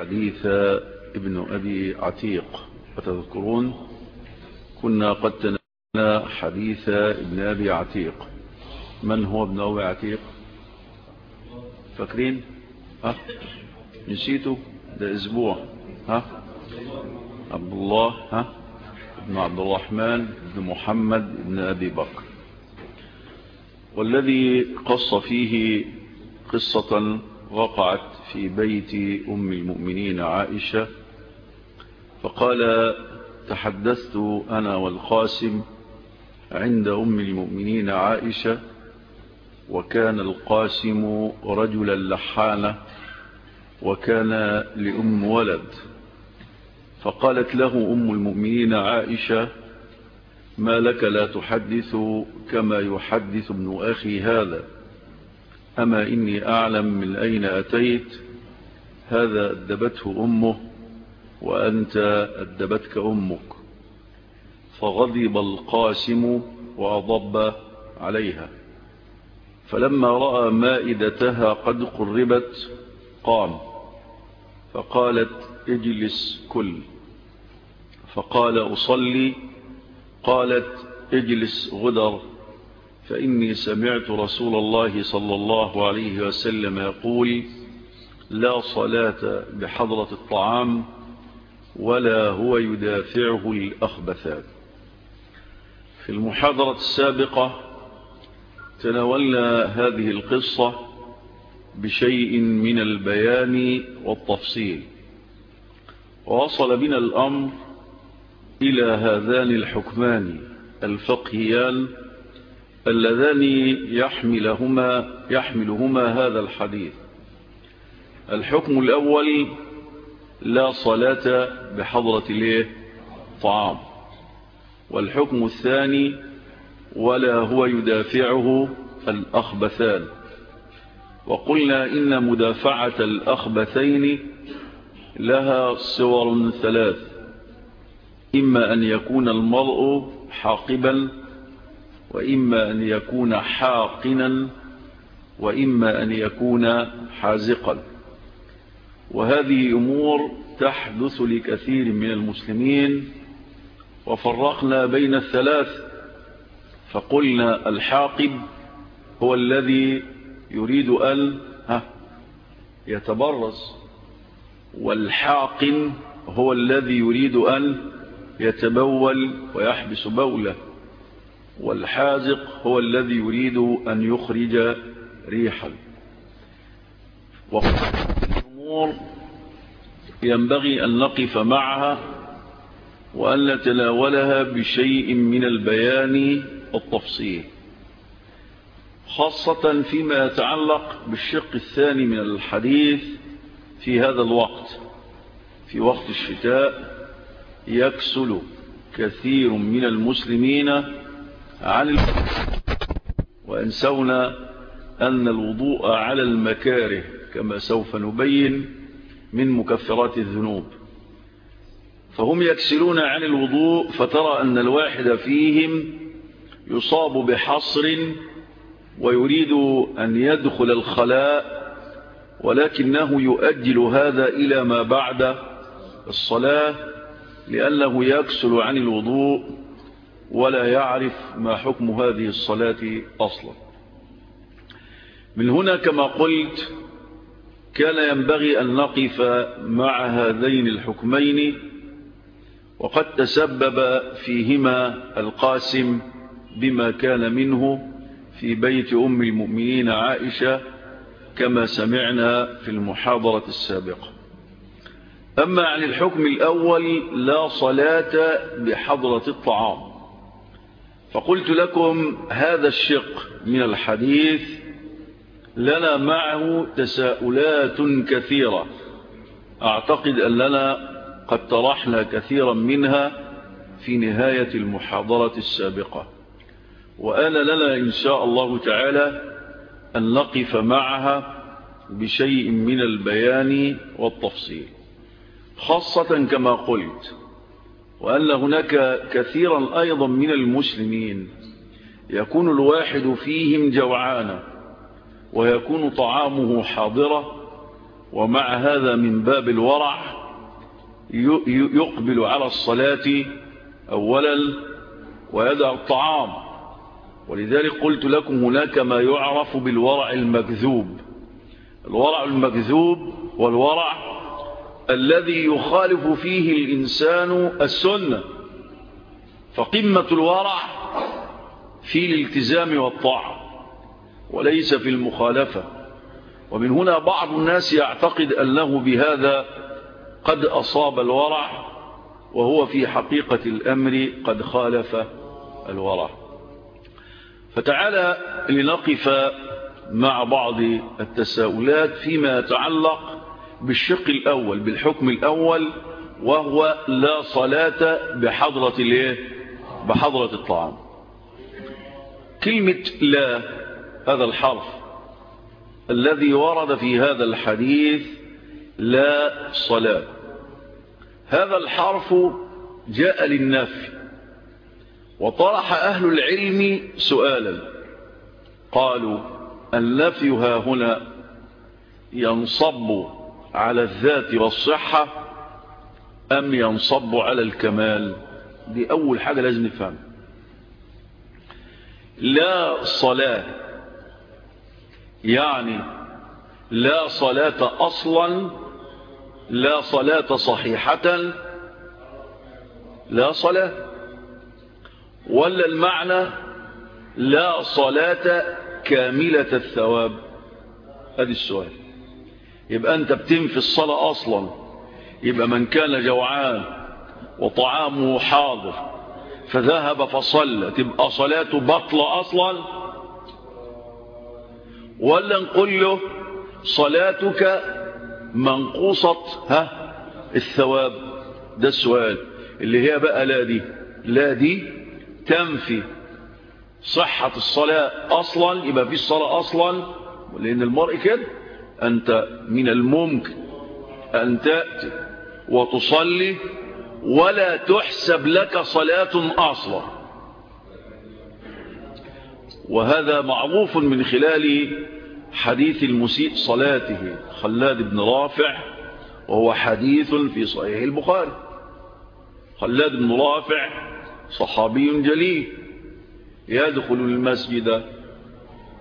حديث ابن أبي عتيق. وتذكرون كنا قد تناولنا حديث ابن أبي عتيق. من هو ابن أبي عتيق؟ فاكرين؟ ها؟ نسيته؟ ده أسبوع. ها؟ عبد الله. ها؟ ابن عبد الرحمن ابن محمد ابن أبي بكر. والذي قص فيه قصة وقعت في بيت أم المؤمنين عائشة فقال تحدثت أنا والقاسم عند أم المؤمنين عائشة وكان القاسم رجلا لحانة وكان لأم ولد. فقالت له أم المؤمنين عائشة ما لك لا تحدث كما يحدث ابن أخي هذا؟ أما إني أعلم من أين أتيت؟ هذا أدبته أمه وأنت أدبتك أمك. فغضب القاسم وأضب عليها. فلما رأى مائدتها قد قربت قام فقالت اجلس كل. فقال أصلي قالت اجلس غدر. فإني سمعت رسول الله صلى الله عليه وسلم يقول لا صلاة بحضرة الطعام ولا هو يدافعه الأخبثات. في المحاضرة السابقة تناولنا هذه القصة بشيء من البيان والتفصيل. ووصل بنا الأمر إلى هذان الحكمان الفقهيان اللذان يحملهما, يحملهما هذا الحديث. الحكم الأول لا صلاة بحضرة الإيه؟ طعام. والحكم الثاني ولا هو يدافعه الأخبثان. وقلنا إن مدافعة الأخبثين لها صور ثلاث. إما أن يكون المرء حاقبا وإما أن يكون حاقنا وإما أن يكون حازقا. وهذه أمور تحدث لكثير من المسلمين. وفرقنا بين الثلاث فقلنا الحاقب هو الذي يريد أن يتبرز. والحاقن هو الذي يريد أن يتبول ويحبس بوله. والحازق هو الذي يريد أن يخرج ريحا. الأمور ينبغي أن نقف معها وأن نتناولها بشيء من البيان والتفصيل خاصة فيما يتعلق بالشق الثاني من الحديث في هذا الوقت. في وقت الشتاء يكسل كثير من المسلمين عن الوضوء وأنسونا أن الوضوء على المكاره كما سوف نبين من مكفرات الذنوب. فهم يكسلون عن الوضوء فترى أن الواحد فيهم يصاب بحصر ويريد أن يدخل الخلاء ولكنه يؤجل هذا إلى ما بعد الصلاة لأنه يكسل عن الوضوء. ولا يعرف ما حكم هذه الصلاة أصلا. من هنا كما قلت كان ينبغي أن نقف مع هذين الحكمين وقد تسبب فيهما القاسم بما كان منه في بيت أم المؤمنين عائشة كما سمعنا في المحاضرة السابقة. أما عن الحكم الأول لا صلاة بحضرة الطعام. فقلت لكم هذا الشق من الحديث لنا معه تساؤلات كثيرة. أعتقد أننا قد طرحنا كثيرا منها في نهاية المحاضرة السابقة. وآن لنا إن شاء الله تعالى أن نقف معها بشيء من البيان والتفصيل. خاصة كما قلت وأن هناك كثيرا أيضا من المسلمين يكون الواحد فيهم جوعانا ويكون طعامه حاضرة ومع هذا من باب الورع يقبل على الصلاة أولا ويدع الطعام. ولذلك قلت لكم هناك ما يعرف بالورع المكذوب. الورع المكذوب والورع الذي يخالف فيه الإنسان السنة فقمة الورع في الالتزام والطاعة وليس في المخالفة. ومن هنا بعض الناس يعتقد أنه بهذا قد أصاب الورع وهو في حقيقة الأمر قد خالف الورع. فتعالى لنقف مع بعض التساؤلات فيما يتعلق بالشق الأول بالحكم الأول وهو لا صلاة بحضرة الإيه؟ بحضرة الطعام. كلمة لا هذا الحرف الذي ورد في هذا الحديث لا صلاة. هذا الحرف جاء للنفي وطرح أهل العلم سؤالا. قالوا النفي ها هنا ينصب على الذات والصحة أم ينصب على الكمال؟ دي أول حاجة لازم نفهم. لا صلاة يعني لا صلاة أصلا لا صلاة صحيحة لا صلاة. ولا المعنى لا صلاة كاملة الثواب؟ هذا السؤال. يبقى أنت بتنفي الصلاة أصلا. يبقى من كان جوعان وطعامه حاضر فذهب فصلى. تبقى صلاته بطلة أصلا؟ ولا نقول له صلاتك منقوصة؟ ها الثواب. ده السؤال. اللي هي بقى لا دي. لا دي تنفي صحة الصلاة أصلا. يبقى في الصلاة أصلا. لأن المرء كده. أنت من الممكن أن تأتي وتصلي ولا تحسب لك صلاة أصلا. وهذا معروف من خلال حديث المسيء صلاته خلاد بن رافع وهو حديث في صحيح البخاري. خلاد بن رافع صحابي جليل يدخل المسجد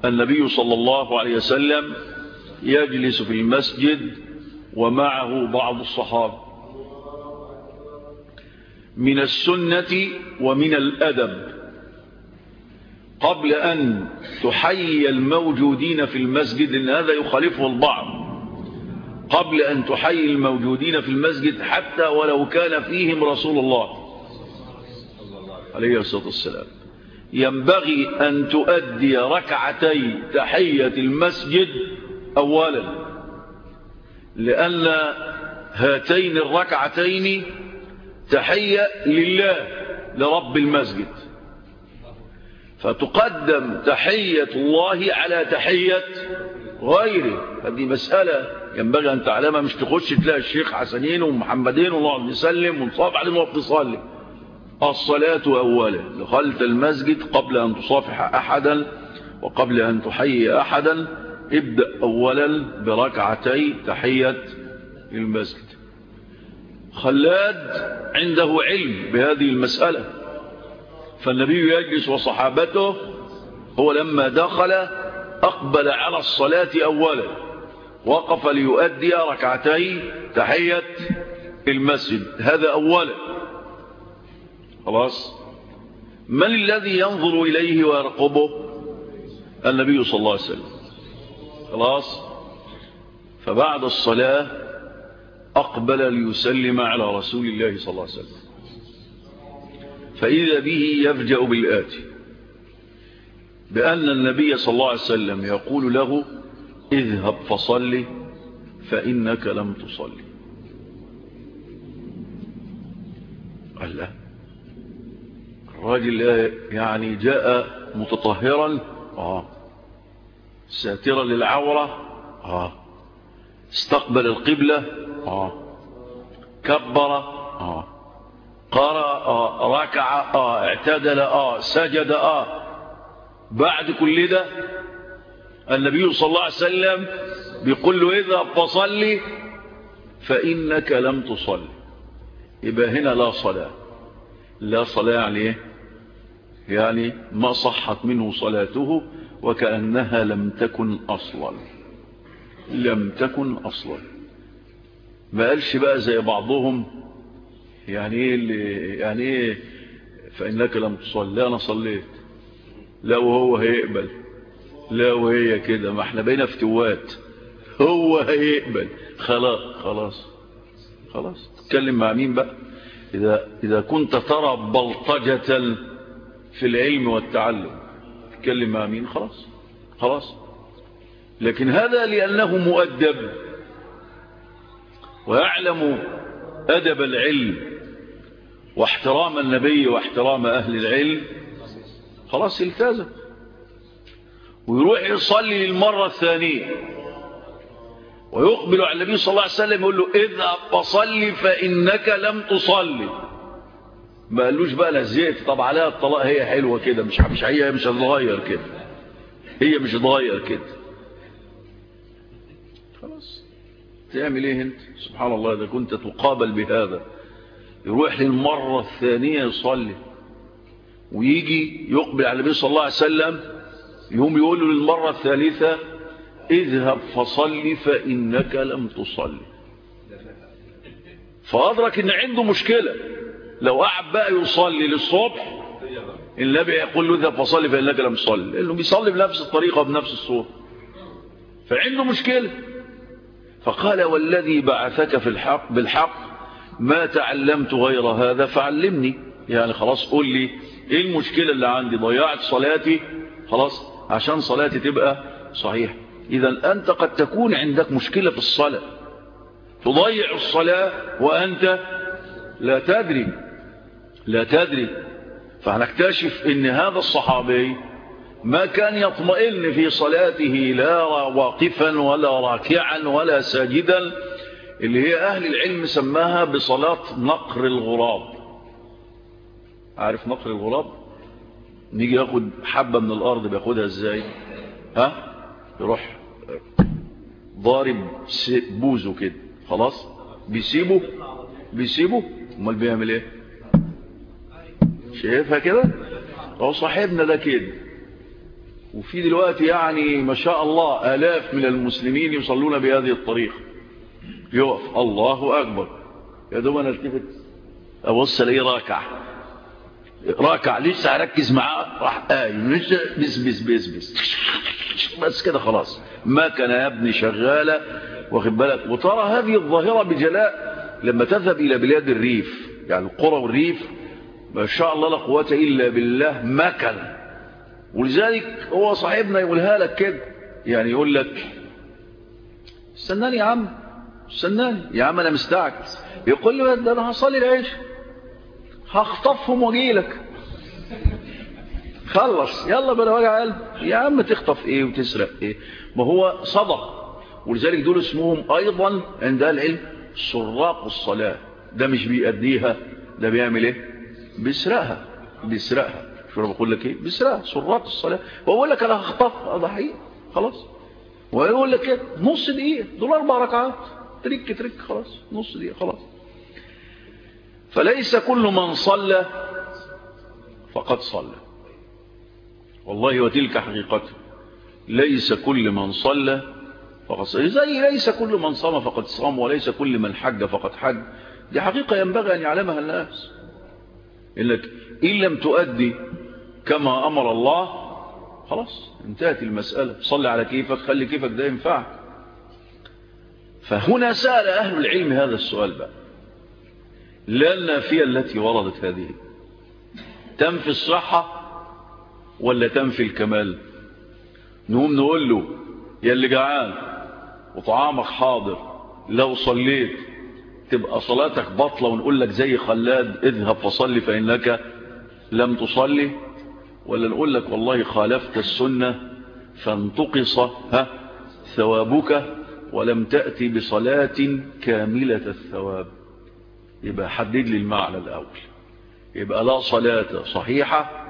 النبي صلى الله عليه وسلم يجلس في المسجد ومعه بعض الصحابة. من السنة ومن الأدب. قبل أن تحيي الموجودين في المسجد لأن هذا يخالفه البعض. قبل أن تحيي الموجودين في المسجد حتى ولو كان فيهم رسول الله عليه الصلاة والسلام. ينبغي أن تؤدي ركعتي تحية المسجد أولا لأن هاتين الركعتين تحية لله لرب المسجد. فتقدم تحية الله على تحية غيره. هذه مسألة ينبغي أن تعلمها مش تخش تلاقي الشيخ حسنين ومحمدين ونقعد نسلم ونصاب عليهم ونقعد نصلي الصلاة أولا دخلت المسجد قبل أن تصافح أحدا وقبل أن تحيي أحدا. ابدأ أولا بركعتي تحية المسجد خلاد عنده علم بهذه المسألة. فالنبي يجلس وصحابته هو لما دخل أقبل على الصلاة أولا. وقف ليؤدي ركعتي تحية المسجد هذا أولا. خلاص؟ من الذي ينظر إليه ويرقبه؟ النبي صلى الله عليه وسلم. خلاص؟ فبعد الصلاة أقبل ليسلم على رسول الله صلى الله عليه وسلم. فإذا به يفجأ بالآتي بأن النبي صلى الله عليه وسلم يقول له اذهب فصلي فإنك لم تصلي قال لا. الراجل يعني جاء متطهرا. آه. ساترا للعورة. آه. استقبل القبلة. آه. كبر. آه. قرأ. آه. ركع. آه. اعتدل. آه. سجد. آه. بعد كل ده النبي صلى الله عليه وسلم بيقول له اذهب فصلي فإنك لم تصلي. يبقى هنا لا صلاة. لا صلاة يعني إيه؟ يعني ما صحت منه صلاته وكأنها لم تكن أصلا. لم تكن أصلا. ما قالش بقى زي بعضهم يعني إيه يعني إيه فإنك لم تصلي؟ لا أنا صليت. لا وهو هيقبل. لا وهي كده. ما إحنا بينا فتوات هو هيقبل. خلاص خلاص خلاص. تتكلم مع مين بقى؟ إذا إذا كنت ترى بلطجة في العلم والتعلم. تتكلم مع مين خلاص خلاص. لكن هذا لأنه مؤدب. ويعلم أدب العلم واحترام النبي واحترام أهل العلم. خلاص التزم. ويروح يصلي للمرة الثانية. ويقبل على النبي صلى الله عليه وسلم يقول له اذهب فصلي فإنك لم تصلي. ما قالوش بقى لزيت طب عليها الطلاق هي حلوة كده مش مش هي مش هتتغير كده. هي مش هتتغير كده. خلاص. تعمل إيه انت؟ سبحان الله إذا كنت تقابل بهذا. يروح للمرة الثانية يصلي. ويجي يقبل على النبي صلى الله عليه وسلم. يوم يقول له للمرة الثالثة اذهب فصلي فإنك لم تصلي. فأدرك إن عنده مشكلة. لو قعد بقى يصلي للصبح النبي يقول له اذهب فصلي فإنك لم تصلي. لأنه بيصلي بنفس الطريقة وبنفس الصورة. فعنده مشكلة. فقال والذي بعثك في الحق بالحق ما تعلمت غير هذا فعلمني. يعني خلاص قول لي إيه المشكلة اللي عندي؟ ضيعت صلاتي؟ خلاص عشان صلاتي تبقى صحيح اذا أنت قد تكون عندك مشكلة في الصلاة. تضيع الصلاة وأنت لا تدري. لا تدري. فهنكتشف إن هذا الصحابي ما كان يطمئن في صلاته لا واقفا ولا راكعا ولا ساجدا اللي هي أهل العلم سماها بصلاة نقر الغراب. عارف نقر الغراب؟ نيجي ياخد حبة من الأرض بياخدها إزاي؟ ها؟ يروح ضارب بوزه كده خلاص؟ بيسيبه؟ بيسيبه؟ أمال بيعمل إيه؟ شايفها كده؟ هو صاحبنا ده كده. وفي دلوقتي يعني ما شاء الله آلاف من المسلمين يصلون بهذه الطريقة. يقف. الله أكبر. يا دوب أنا التفت. أبص ليه راكع. راكع. لسه هركز معاه. راح قايم. لسه بس بس بس بس. بس كده خلاص. ما كان يا ابني شغالة. واخد بالك؟ وترى هذه الظاهرة بجلاء لما تذهب إلى بلاد الريف. يعني القرى والريف ما شاء الله لا قوة إلا بالله مكن. ولذلك هو صاحبنا يقولها لك كده. يعني يقول لك استناني يا عم استناني. يا عم أنا مستعجل. يقول لي ده أنا هصلي العيش هخطفهم وأجي لك. خلص يلا بلا وجع قلب يا عم تخطف إيه وتسرق إيه؟ ما هو صدق. ولذلك دول اسمهم أيضا عند العلم سراق الصلاة. ده مش بيأديها ده بيعمل إيه؟ بيسرقها بيسرقها شو أنا بقول لك إيه؟ بيسرقها سراق الصلاة. وأقول لك أنا هخطف هذا حقيقي. خلاص. ويقول لك إيه نص دقيقة. دول أربع ركعات. ترك ترك. خلاص. نص دقيقة. خلاص. فليس كل من صلى فقد صلى. والله وتلك حقيقته. ليس كل من صلى فقد صلى. زي ليس كل من صام فقد صام وليس كل من حج فقد حج. دي حقيقة ينبغي أن يعلمها الناس. إنك إن لم تؤدي كما أمر الله خلاص انتهت المسألة. صلي على كيفك خلي كيفك ده ينفع فهنا سأل أهل العلم هذا السؤال بقى. لا النافية التي وردت هذه تنفي الصحة ولا تنفي الكمال؟ نقوم نقول له يا اللي جعان وطعامك حاضر لو صليت تبقى صلاتك بطلة ونقول لك زي خلاد اذهب فصلي فإنك لم تصلي. ولا نقول لك والله خالفت السنة فانتقص ها ثوابك ولم تأتي بصلاة كاملة الثواب. يبقى حدد لي المعنى الأول. يبقى لا صلاة صحيحة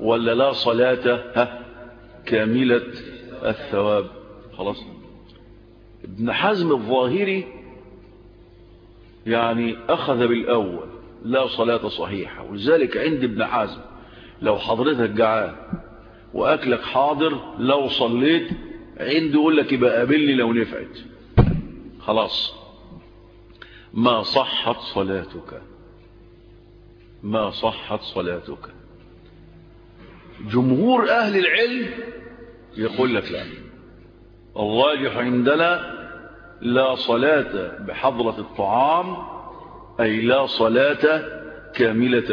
ولا لا صلاة ها كاملة الثواب. خلاص؟ ابن حزم الظاهري يعني أخذ بالأول لا صلاة صحيحة ولذلك عند ابن حزم لو حضرتك جعان وأكلك حاضر لو صليت عنده يقول لك يبقى قابلني لو نفعت. خلاص. ما صحت صلاتك؟ ما صحت صلاتك؟ جمهور أهل العلم يقول لك لا. الراجح عندنا لا صلاة بحضرة الطعام أي لا صلاة كاملة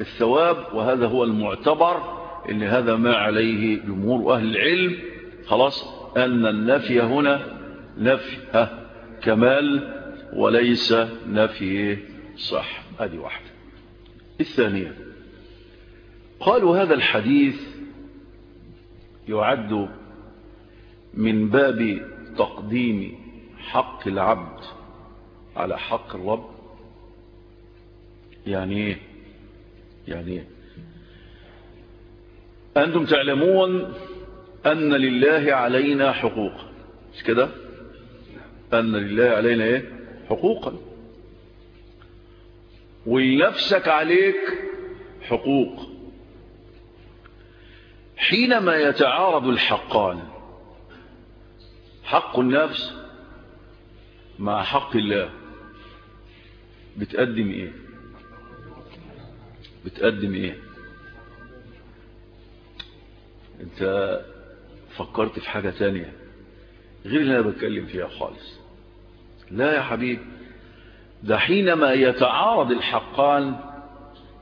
الثواب وهذا هو المعتبر إن هذا ما عليه جمهور أهل العلم. خلاص أن النفي هنا نفي كمال وليس نفي صح. هذه واحدة. الثانية قالوا هذا الحديث يعد من باب تقديم حق العبد على حق الرب؟ يعني إيه؟ يعني إيه؟ أنتم تعلمون أن لله علينا حقوقا. مش كده؟ أن لله علينا إيه؟ حقوقا. ولنفسك عليك حقوق. حينما يتعارض الحقان حق النفس مع حق الله. بتقدم إيه؟ بتقدم إيه؟ أنت فكرت في حاجة تانية. غير اللي أنا بتكلم فيها خالص. لا يا حبيب ده حينما يتعارض الحقان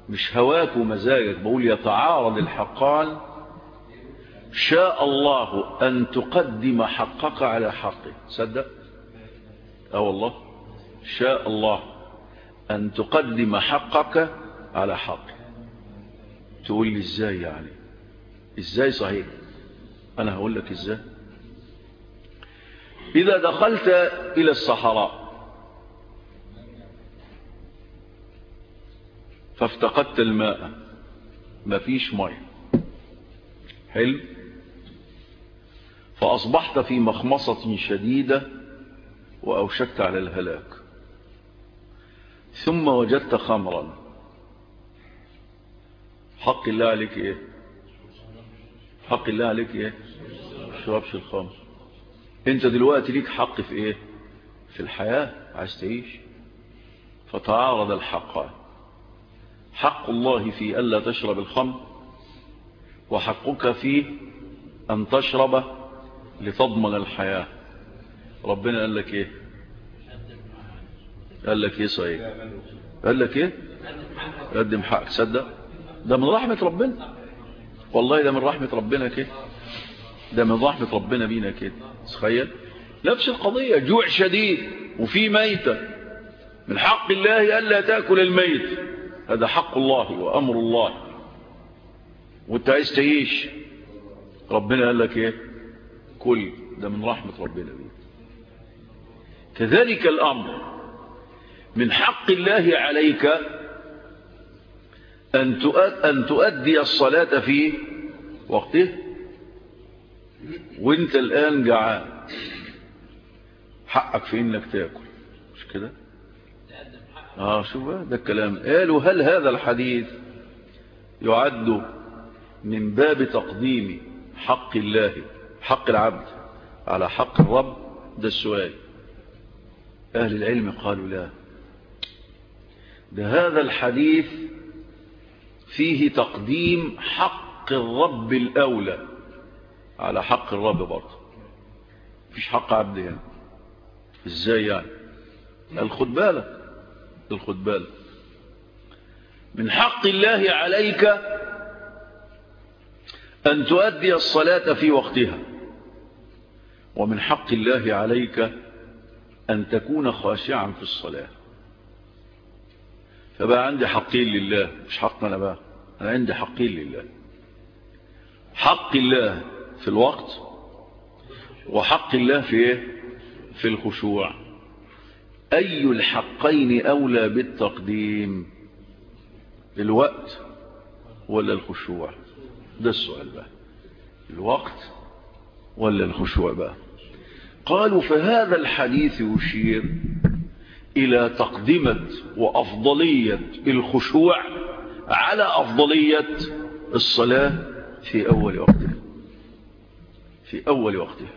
مش هواك ومزاجك بقول يتعارض الحقان شاء الله أن تقدم حقك على حقه. صدق؟ آه والله. شاء الله أن تقدم حقك على حقه. تقول لي إزاي يعني؟ إزاي صحيح؟ أنا هقول لك إزاي. إذا دخلت إلى الصحراء فافتقدت الماء مفيش مية. حلو؟ فأصبحت في مخمصة شديدة وأوشكت على الهلاك. ثم وجدت خمرا. حق الله عليك إيه؟ حق الله عليك إيه؟ شربش الخمر. أنت دلوقتي ليك حق في إيه؟ في الحياة. عايز تعيش؟ فتعارض الحقان حق الله في ألا تشرب الخمر وحقك في أن تشرب لتضمن الحياة. ربنا قال لك إيه؟ قال لك إيه صحيح؟ قال لك إيه؟ قدم حقك. صدق ده من رحمة ربنا. والله ده من رحمة ربنا كده. ده من رحمة ربنا بينا كده. تخيل؟ نفس القضية جوع شديد وفي ميتة. من حق الله ألا تأكل الميت. هذا حق الله وأمر الله. وأنت عايز تعيش. ربنا قال لك إيه؟ كل ده من رحمة ربنا بيك. كذلك الأمر من حق الله عليك أن تؤدي الصلاة في وقته. وانت الآن جعان. حقك في إنك تأكل. مش كده؟ آه شوف ده الكلام. قالوا هل هذا الحديث يعد من باب تقديم حق الله حق العبد على حق الرب ده السؤال. أهل العلم قالوا لا. ده هذا الحديث فيه تقديم حق الرب الأولى. على حق الرب برضه. مفيش حق عبد هنا إزاي يعني؟ الخد بالك. الخد بالك. من حق الله عليك أن تؤدي الصلاة في وقتها. ومن حق الله عليك أن تكون خاشعا في الصلاة. فبقى عندي حقين لله مش حق أنا بقى أنا عندي حقين لله. حق الله في الوقت وحق الله في إيه؟ في الخشوع. أي الحقين أولى بالتقديم الوقت ولا الخشوع؟ ده السؤال بقى. الوقت ولا الخشوع بقى؟ قالوا فهذا الحديث يشير إلى تقدمة وأفضلية الخشوع على أفضلية الصلاة في أول وقتها. في أول وقتها.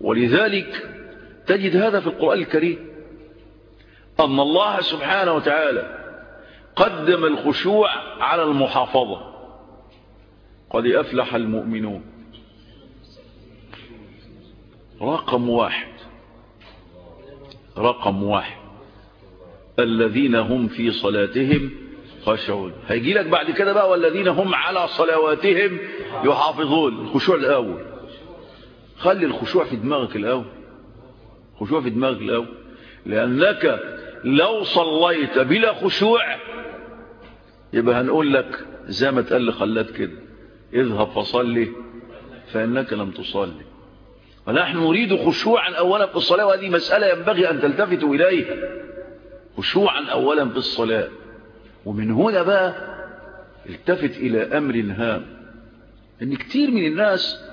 ولذلك تجد هذا في القرآن الكريم أن الله سبحانه وتعالى قدم الخشوع على المحافظة. قد أفلح المؤمنون. رقم واحد. رقم واحد. الذين هم في صلاتهم خاشعون. هيجي لك بعد كده بقى والذين هم على صلواتهم يحافظون. الخشوع الأول. خلي الخشوع في دماغك الأول. خشوع في دماغك الأول. لأنك لو صليت بلا خشوع يبقى هنقول لك زي ما تقال لخلات كده. اذهب فصلي فإنك لم تصلي. ونحن نريد خشوعا أولا في الصلاة وهذه مسألة ينبغي أن تلتفتوا إليها خشوعا أولا في الصلاة. ومن هنا بقى التفت إلى أمر هام أن كتير من الناس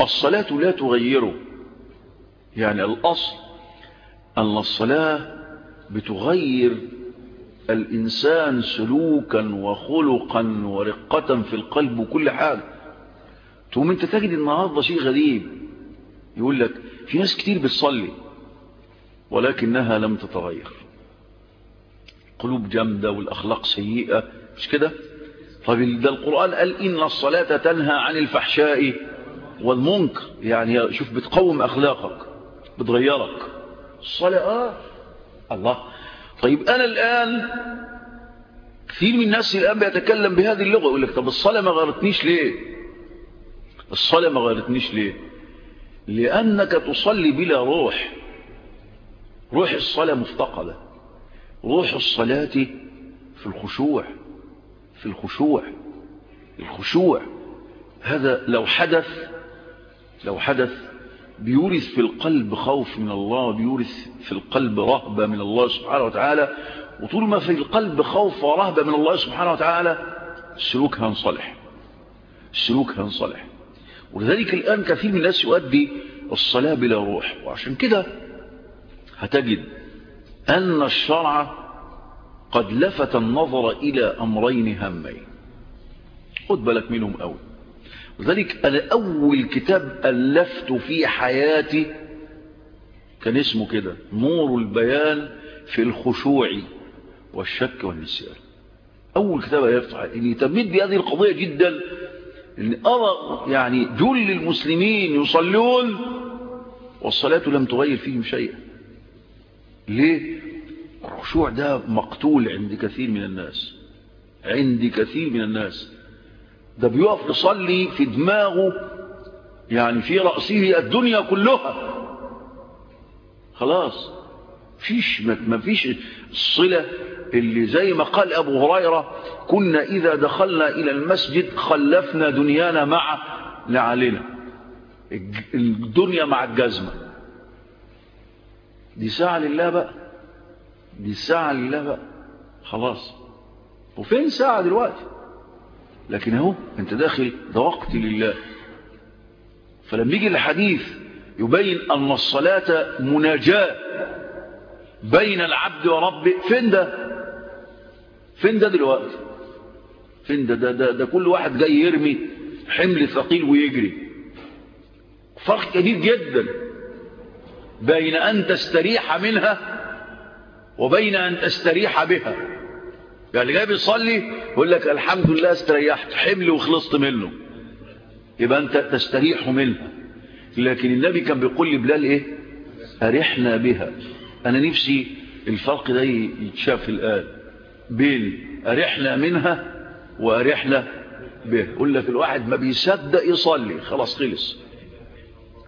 الصلاة لا تغيره. يعني الأصل أن الصلاة بتغير الإنسان سلوكا وخلقا ورقة في القلب وكل حاجة. ثم أنت تجد النهاردة شيء غريب. يقول لك في ناس كتير بتصلي ولكنها لم تتغير. قلوب جامدة والأخلاق سيئة مش كده؟ طيب ده القرآن قال إن الصلاة تنهى عن الفحشاء والمنكر. يعني شوف بتقوم أخلاقك بتغيرك. الصلاة آه. الله. طيب أنا الآن كثير من الناس الآن بيتكلم بهذه اللغة يقول لك طب الصلاة ما غيرتنيش ليه؟ الصلاة ما غيرتنيش ليه؟ لأنك تصلي بلا روح. روح الصلاة مفتقدة. روح الصلاة في الخشوع في الخشوع الخشوع. هذا لو حدث لو حدث بيورث في القلب خوف من الله بيورث في القلب رهبة من الله سبحانه وتعالى. وطول ما في القلب خوف ورهبة من الله سبحانه وتعالى السلوك هنصلح السلوك هنصلح ولذلك الآن كثير من الناس يؤدي الصلاة بلا روح وعشان كده هتجد أن الشرع قد لفت النظر إلى أمرين هامين. خد بالك منهم أول وذلك أنا أول كتاب ألفت في حياتي كان اسمه كده نور البيان في الخشوع والشك والنسيان. أول كتاب ألفت إني تميت بهذه القضية جدا إن أرى يعني جل المسلمين يصلون والصلاة لم تغير فيهم شيئا. ليه؟ الخشوع ده مقتول عند كثير من الناس. عند كثير من الناس. ده بيقف يصلي في دماغه يعني في رأسه الدنيا كلها. خلاص. فيش ما فيش الصلة اللي زي ما قال أبو هريرة كنا إذا دخلنا إلى المسجد خلفنا دنيانا مع نعلنا. الدنيا مع الجزمة. دي ساعة لله بقى. دي ساعة لله بقى. خلاص. وفين ساعة دلوقتي؟ لكن أهو أنت داخل ده وقت لله. فلما يجي الحديث يبين أن الصلاة مناجاة بين العبد وربه فين ده؟ فين ده دلوقتي؟ فين ده؟ ده, ده, ده كل واحد جاي يرمي حمل ثقيل ويجري. فرق كبير جدا بين أن تستريح منها وبين أن تستريح بها. يعني جاي بيصلي يقول لك الحمد لله استريحت حمل وخلصت منه. يبقى أنت تستريح منها. لكن النبي كان بيقول لبلال إيه؟ أرحنا بها. أنا نفسي الفرق ده يتشاف الآن. بين ارحنا منها وارحنا به. يقول لك الواحد ما بيصدق يصلي. خلاص خلص.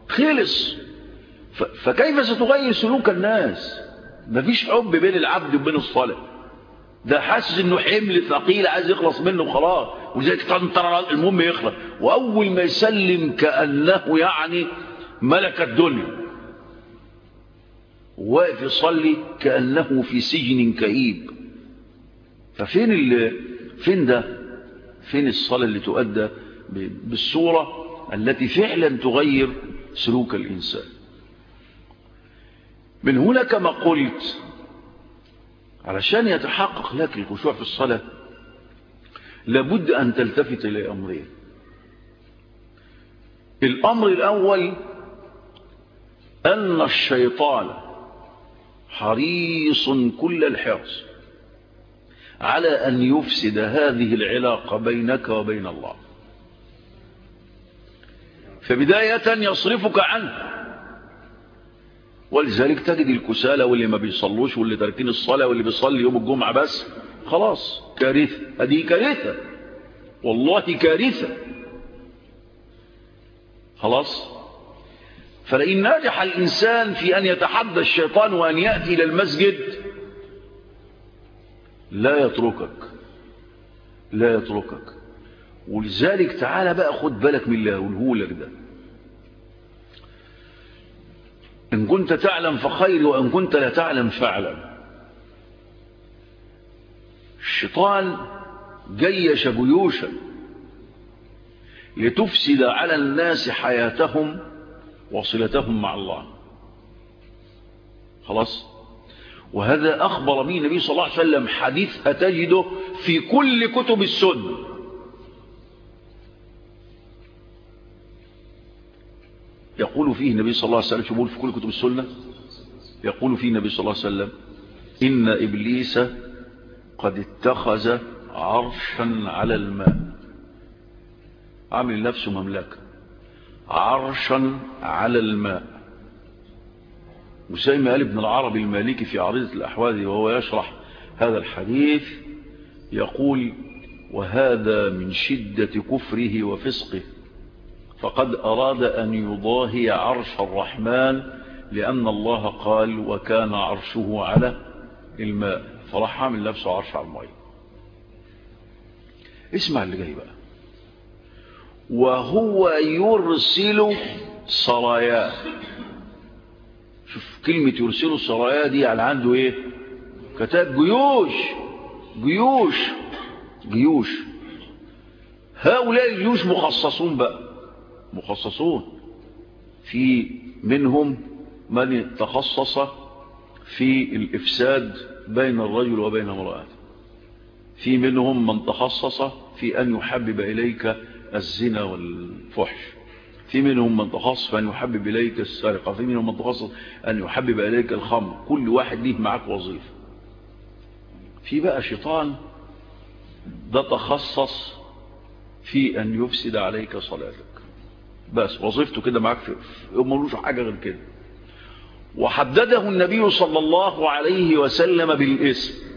خلص. فكيف ستغير سلوك الناس؟ مفيش حب بين العبد وبين الصلاة. ده حاسس إنه حمل ثقيل عايز يخلص منه خلاص. وزيك طنطر المهم يخلص. وأول ما يسلم كأنه يعني ملك الدنيا. واقف يصلي كأنه في سجن كئيب. ففين ال... فين ده؟ فين الصلاة اللي تؤدى بالصورة التي فعلا تغير سلوك الإنسان؟ من هنا كما قلت علشان يتحقق لك الخشوع في الصلاة لابد أن تلتفت إلى أمرين. الأمر الأول أن الشيطان حريص كل الحرص. على أن يفسد هذه العلاقة بينك وبين الله. فبداية يصرفك عنه. ولذلك تجد الكسالى واللي ما بيصلوش واللي تاركين الصلاة واللي بيصلي يوم الجمعة بس. خلاص كارثة. هذه كارثة. والله كارثة. خلاص؟ فلئن نجح الإنسان في أن يتحدى الشيطان وأن يأتي إلى المسجد لا يتركك. لا يتركك. ولذلك تعالى بقى خد بالك من اللي هقوله لك ده. إن كنت تعلم فخير وإن كنت لا تعلم فاعلم. الشيطان جيش جيوشا لتفسد على الناس حياتهم وصلتهم مع الله. خلاص؟ وهذا أخبر به النبي صلى الله عليه وسلم حديث أتجده في كل كتب السنة. يقول فيه النبي صلى الله عليه وسلم شبول في كل كتب السنة يقول فيه النبي صلى الله عليه وسلم إن إبليس قد اتخذ عرشا على الماء. عامل نفسه مملكة. عرشا على الماء. ما قال ابن العربي المالكي في عريضة الأحوال وهو يشرح هذا الحديث يقول وهذا من شدة كفره وفسقه فقد أراد أن يضاهي عرش الرحمن لأن الله قال وكان عرشه على الماء فراح عامل نفسه عرش على الماء. اسمع اللي جاي بقى. وهو يرسل سراياه شوف كلمة يرسل سراياه دي على عنده إيه؟ كتاب جيوش جيوش جيوش. هؤلاء الجيوش مخصصون بقى مخصصون. في منهم من تخصص في الإفساد بين الرجل وبين امرأته. في منهم من تخصص في أن يحبب إليك الزنا والفحش. في منهم من تخصص أن يحبب إليك السرقة في منهم من تخصص أن يحبب إليك الخمر. كل واحد ليه معك وظيفة. في بقى شيطان ده تخصص في أن يفسد عليك صلاتك. بس وظيفته كده معاك في ملوش حاجة غير كده. وحدده النبي صلى الله عليه وسلم بالاسم.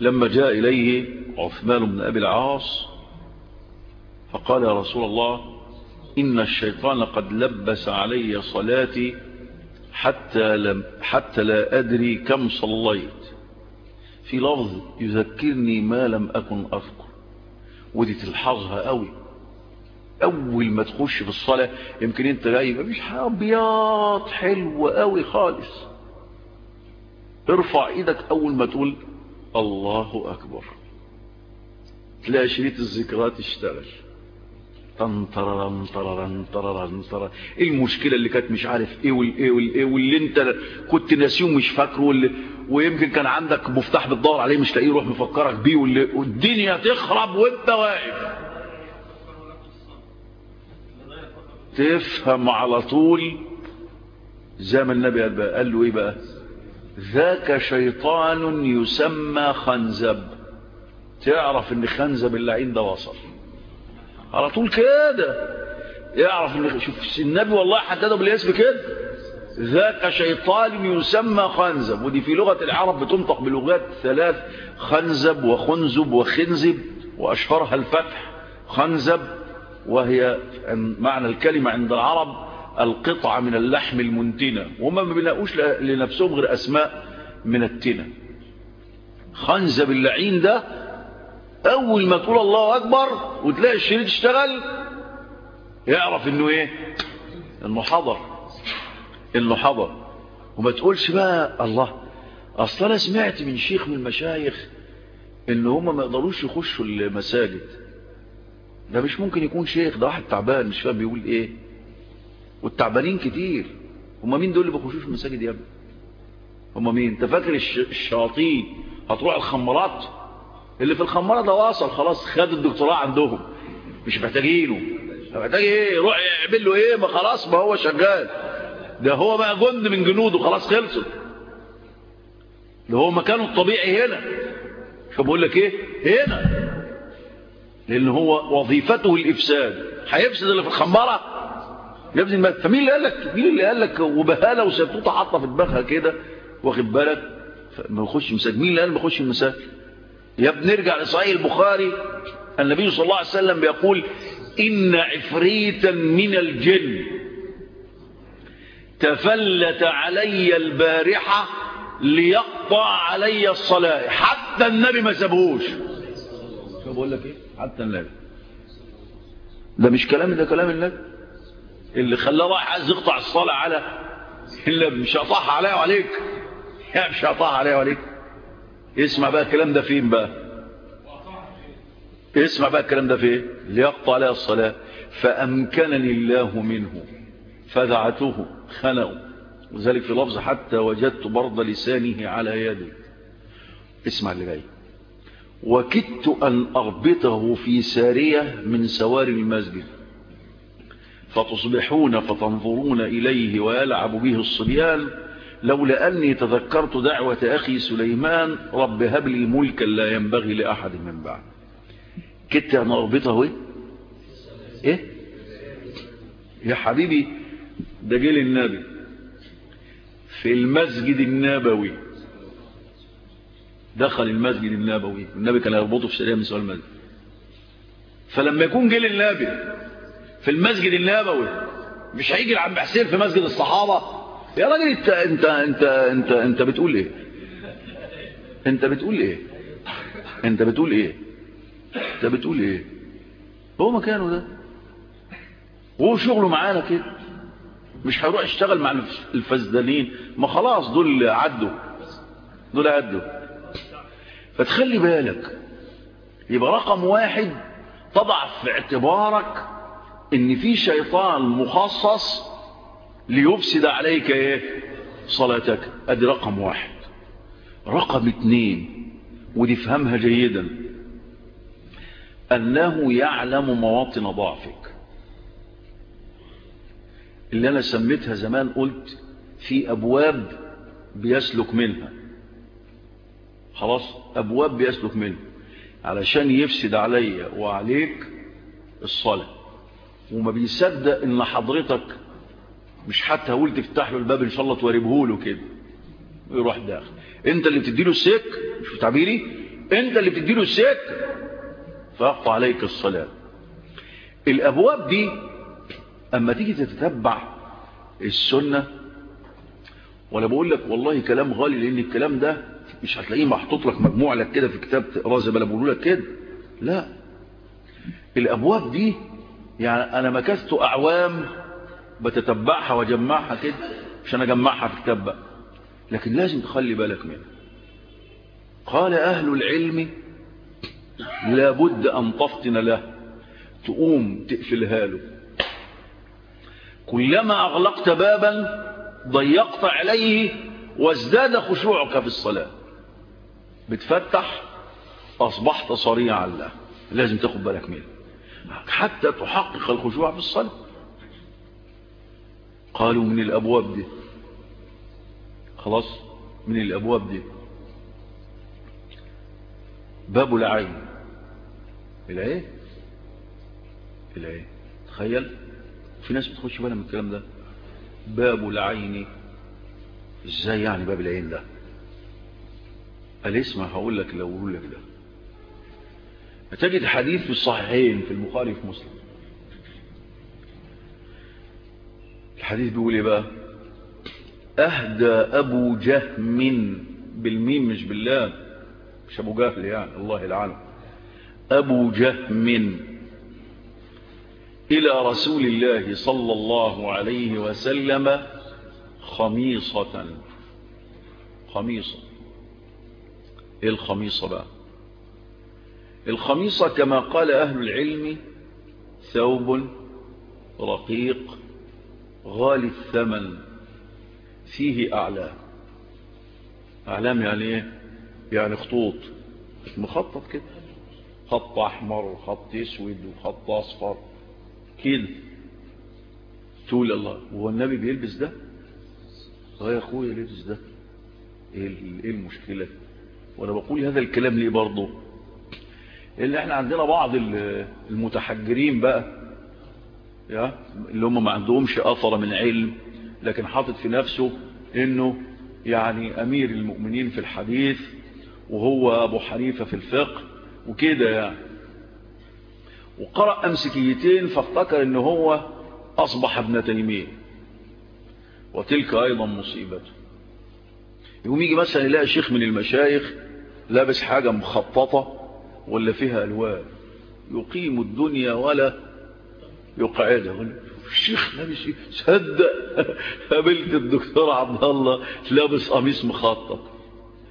لما جاء إليه عثمان بن أبي العاص فقال يا رسول الله إن الشيطان قد لبس علي صلاتي حتى, لم حتى لا أدري كم صليت. في لفظ يذكرني ما لم أكن أذكر. ودي تلحظها قوي أول ما تخش في الصلاة يمكن أنت جاي مفيش أبيض حلو قوي خالص. ارفع إيدك أول ما تقول الله أكبر. تلاقي شريط الذكريات اشتغل. طنطررن طررن طررن طررن إيه المشكلة اللي كانت مش عارف إيه والايه والايه واللي أنت كنت ناسيه ومش فاكره واللي ويمكن كان عندك مفتاح بتدور عليه مش لاقيه يروح مفكرك بيه واللي والدنيا تخرب وأنت واقف. تفهم على طول زي ما النبي قال, بقى. قال له إيه بقى؟ ذاك شيطان يسمى خنزب. تعرف إن خنزب اللعين ده وصل. على طول كده. يعرف شوف النبي والله حدده بالاسم كده. ذاك شيطان يسمى خنزب. ودي في لغة العرب بتنطق بلغات ثلاث خنزب وخنزب وخنزب وأشهرها الفتح. خنزب وهي معنى الكلمة عند العرب القطعة من اللحم المنتنة. وهم ما بيلاقوش لنفسهم غير أسماء من التنة. خنزب اللعين ده أول ما تقول الله أكبر وتلاقي الشريط اشتغل يعرف إنه إيه؟ إنه حضر. إنه حضر. وما تقولش بقى الله أصلا أنا سمعت من شيخ من المشايخ إن هم ما يقدروش يخشوا المساجد. ده مش ممكن يكون شيخ ده واحد تعبان مش فاهم بيقول إيه. والتعبانين كتير. هم مين دول اللي بيخشوا في المساجد يا ابني؟ هم مين؟ أنت فاكر الشياطين هتروح الخمارات اللي في الخمارة ده واصل خلاص خد الدكتوراه عندهم. مش محتاجينه. محتاج إيه؟ يروح يعمل له إيه؟ ما خلاص ما هو شغال. ده هو بقى جند من جنوده خلاص خلصت. ده هو مكانه الطبيعي هنا. شو بقول لك إيه؟ هنا. لأن هو وظيفته الإفساد. هيفسد اللي في الخمارة؟ يا ابني فمين اللي قال لك مين اللي قال لك وبهالة وسبتوطه حاطة في دماغها كده؟ واخد بالك؟ ما يخش مساجد مين اللي قال ما يخش المساجد نرجع لصحيح البخاري. النبي صلى الله عليه وسلم بيقول إن عفريتا من الجن تفلت علي البارحة ليقطع علي الصلاة. حتى النبي ما سابهوش. شو بقول لك إيه؟ حتى النبي. ده مش كلامي ده كلام النبي. اللي خلاه رايح عايز يقطع الصلاة على اللي مش هقطعها عليا وعليك. يعني مش هقطعها عليا وعليك. اسمع بقى الكلام ده فين بقى؟ اسمع بقى الكلام ده فين؟ ليقطع عليها الصلاة. فأمكنني الله منه. فدعته خنقوا وذلك في لفظ حتى وجدت برد لسانه على يدي. اسمع اللي جاي. وكدت أن أربطه في سارية من سوار المسجد. فتصبحون فتنظرون إليه ويلعب به الصبيان لولا أني تذكرت دعوة أخي سليمان رب هب لي ملكا لا ينبغي لأحد من بعد. كدت أن أربطه إيه إيه؟ يا حبيبي ده جيل النبي في المسجد النبوي. دخل المسجد النبوي. النبي كان يربطه في سرية من سؤال المسجد. فلما يكون جيل النبي في المسجد النبوي مش هيجي العم حسين في مسجد الصحابة. يا راجل انت انت انت انت انت بتقول إيه؟ انت بتقول إيه؟ انت بتقول إيه؟ انت بتقول إيه؟ هو مكانه ده؟ وهو شغله معانا كده؟ مش هيروح يشتغل مع الفزدانين؟ ما خلاص دول عدوا. دول عدوا. فتخلي بالك يبقى رقم واحد تضع في اعتبارك إن في شيطان مخصص ليفسد عليك إيه؟ صلاتك. أدي رقم واحد. رقم اتنين ودي فهمها جيدا. أنه يعلم مواطن ضعفك. اللي أنا سميتها زمان قلت في أبواب بيسلك منها. خلاص؟ أبواب بيسلك منها. علشان يفسد عليا وعليك الصلاة. وما بيصدق إن حضرتك مش حتى هقول تفتح له الباب إن شاء الله توربه له كده ويروح داخل. أنت اللي بتديله السك مش تعبيري أنت اللي بتديله السك فيقطع عليك الصلاة. الأبواب دي أما تيجي تتتبع السنة ولا بقول لك والله كلام غالي لأن الكلام ده مش هتلاقيه محطوط لك مجموع لك كده في كتاب تقراه زي ما أنا بقول لك كده. لا. الأبواب دي يعني أنا مكثت أعوام بتتبعها واجمعها كده عشان أجمعها في كتاب بقى لكن لازم تخلي بالك منها قال أهل العلم لابد أن تفطن له تقوم تقفلها له. كلما أغلقت بابا ضيقت عليه وازداد خشوعك في الصلاة. بتفتح أصبحت صريعا له. لازم تاخد بالك منه. حتى تحقق الخشوع في الصلاة. قالوا من الأبواب دي. خلاص؟ من الأبواب دي. باب العين. العين؟ العين. تخيل. في ناس بتخش بالها من الكلام ده. باب العين. إزاي يعني باب العين ده؟ قال اسمع هقول لك لو أقول لك ده. تجد حديث في الصحيحين في البخاري في مسلم. الحديث بيقول إيه بقى؟ أهدى أبو جهم بالميم مش باللام مش أبو جهل يعني الله يلعنه. أبو جهم إلى رسول الله صلى الله عليه وسلم خميصة. خميصة. إيه الخميصة بقى؟ الخميصة كما قال أهل العلم ثوب رقيق. غالي الثمن فيه أعلام. أعلام يعني إيه؟ يعني خطوط. مخطط كده. خط أحمر وخط أسود وخط أصفر. كده. تقول الله هو النبي بيلبس ده؟ يا أخويا لبس ده؟ إيه المشكلة؟ وأنا بقول هذا الكلام ليه برضه؟ اللي إحنا عندنا بعض المتحجرين بقى. اللي هم ما عندهمش أثر من علم لكن حاطط في نفسه إنه يعني أمير المؤمنين في الحديث وهو أبو حنيفة في الفقه وكده يعني. وقرأ أمسكيتين فافتكر ان هو أصبح ابن تيمية. وتلك أيضا مصيبته. يقوم يجي مثلا يلاقي شيخ من المشايخ لابس حاجة مخططة ولا فيها ألوان. يقيم الدنيا ولا يقعدها الشيخ لابس صدق. قابلت الدكتور عبد الله. لابس قميص مخطط.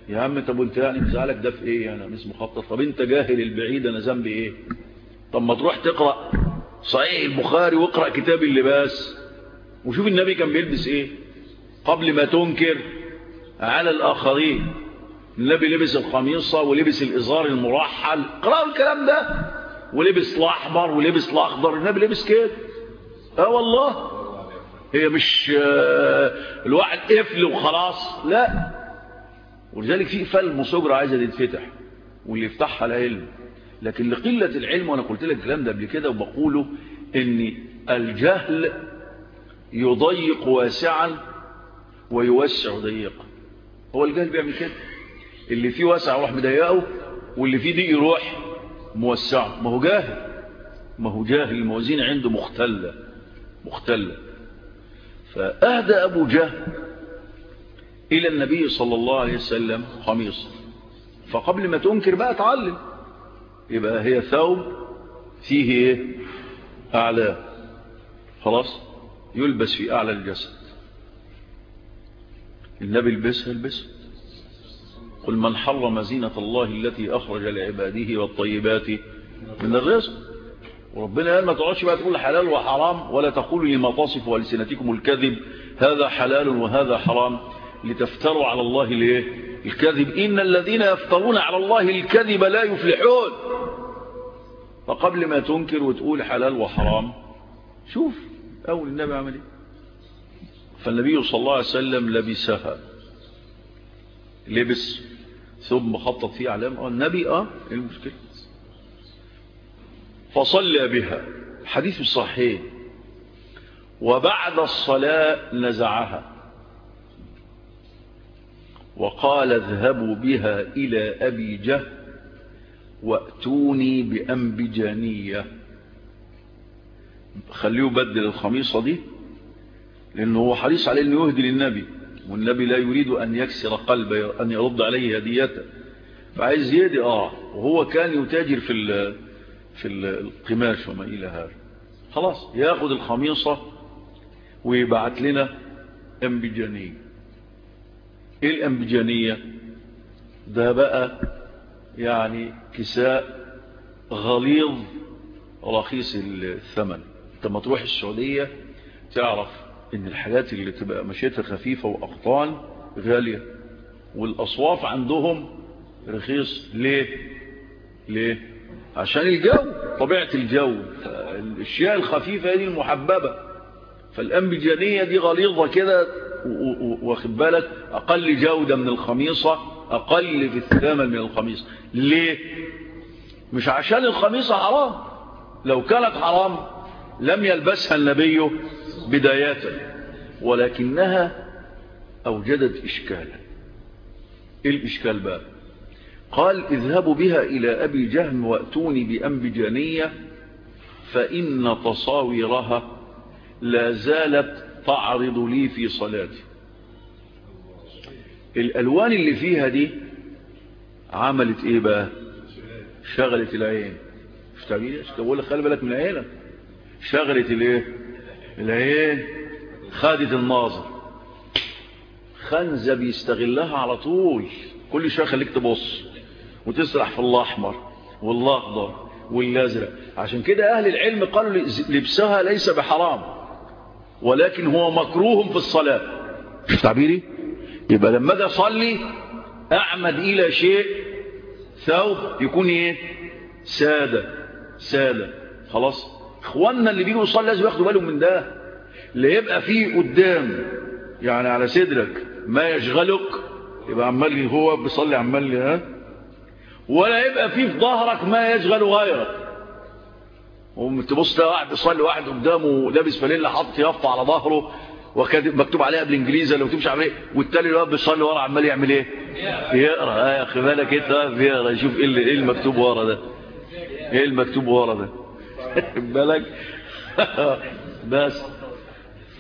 يا عم طب وانت يعني مزعلك ده في إيه؟ يعني قميص مخطط. طب أنت جاهل البعيد أنا ذنبي إيه؟ طب ما تروح تقرأ. صحيح البخاري واقرأ كتاب اللباس. وشوف النبي كان بيلبس إيه؟ قبل ما تنكر على الآخرين. النبي لبس القميصة ولبس الإزار المرحل. قرأوا الكلام ده؟ ولبس الاحمر ولبس الاخضر النبي لبس كده. آه والله. هي مش آه الواحد قفل وخلاص. لا. ولذلك في فل مصجرة عايزة تتفتح واللي يفتحها العلم لكن لقلة العلم وأنا قلت لك الكلام ده قبل كده وبقوله إن الجهل يضيق واسعا ويوسع ضيقا. هو الجهل بيعمل كده. اللي فيه واسع يروح مضيقه واللي فيه ضيق يروح موسعه ما هو جاهل. ما هو جاهل. الموازين عنده مختلة. مختلة. فأهدى أبو جهل إلى النبي صلى الله عليه وسلم قميصا فقبل ما تنكر بقى تعلم. يبقى هي ثوب فيه إيه؟ أعلى. خلاص؟ يلبس في أعلى الجسد. النبي البسها البسها قل من حرم زينة الله التي أخرج لعباده والطيبات من الرزق. وربنا قال ما تقعدش بقى تقول حلال وحرام ولا تقولوا لما تصف ألسنتكم الكذب هذا حلال وهذا حرام لتفتروا على الله ليه الكذب. إن الذين يفترون على الله الكذب لا يفلحون. فقبل ما تنكر وتقول حلال وحرام شوف أول النبي عمل إيه؟ فالنبي صلى الله عليه وسلم لبسها. لبس. ثم خطط فيه علام آه النبي آه إيه المشكلة؟ فصلى بها. حديث صحيح. وبعد الصلاة نزعها. وقال اذهبوا بها إلى أبي جهل وأتوني بأنبجانية. خليه بدل الخميصة دي لأنه هو حريص عليه أنه يهدي للنبي. والنبي لا يريد أن يكسر قلبه أن يرد عليه هديته. فعايز يهدي آه وهو كان يتاجر في في القماش وما إلى هذا. خلاص ياخد الخميصة ويبعت لنا أنبجانية إيه الأنبجانية ده بقى يعني كساء غليظ رخيص الثمن. أنت ما تروح السعودية تعرف إن الحاجات اللي تبقى مشيتها خفيفة واقطان غالية والأصواف عندهم رخيص. ليه؟ ليه؟ عشان الجو طبيعة الجو. الأشياء الخفيفة دي المحببة. فالانبجانية دي غليظة كده واخد بالك؟ أقل جودة من الخميصة أقل في الثمن من الخميصة. ليه؟ مش عشان الخميصة حرام. لو كانت حرام لم يلبسها النبي بداية ولكنها أوجدت إشكالا. إيه الإشكال بقى؟ قال اذهبوا بها إلى أبي جهم وأتوني بأنبجانية فإن تصاويرها لا زالت تعرض لي في صلاتي. الألوان اللي فيها دي عملت إيه بقى؟ شغلت العين. مش تعبير بقول لك خلي بالك من عينك شغلت الإيه؟ العين. خدت الناظر. خنزة بيستغلها على طول. كل شوية خليك تبص وتسرح في الأحمر والأخضر والأزرق. عشان كده أهل العلم قالوا لبسها ليس بحرام ولكن هو مكروه في الصلاة. شوف تعبيري؟ يبقى لما أجي أصلي أعمد إلى شيء ثوب يكون إيه؟ سادة. سادة. خلاص؟ إخواننا اللي بيجوا يصلي لازم ياخدوا بالهم من ده. لا يبقى فيه قدام يعني على صدرك ما يشغلك يبقى عمال هو بيصلي عمال ها؟ ولا يبقى فيه في ظهرك ما يشغل غيرك. وتبص واحد بيصلي واحد قدامه لابس فانيلا حاطط يافطة على ظهره وكاتب مكتوب عليها بالإنجليزي لو تمشي عليه والتاني اللي بيصلي ورا عمال يعمل إيه؟ يقرأ. آه يا أخي بالك انت بيقرا يشوف إيه اللي إيه المكتوب ورا ده؟ إيه المكتوب ورا ده؟ بالك؟ بس.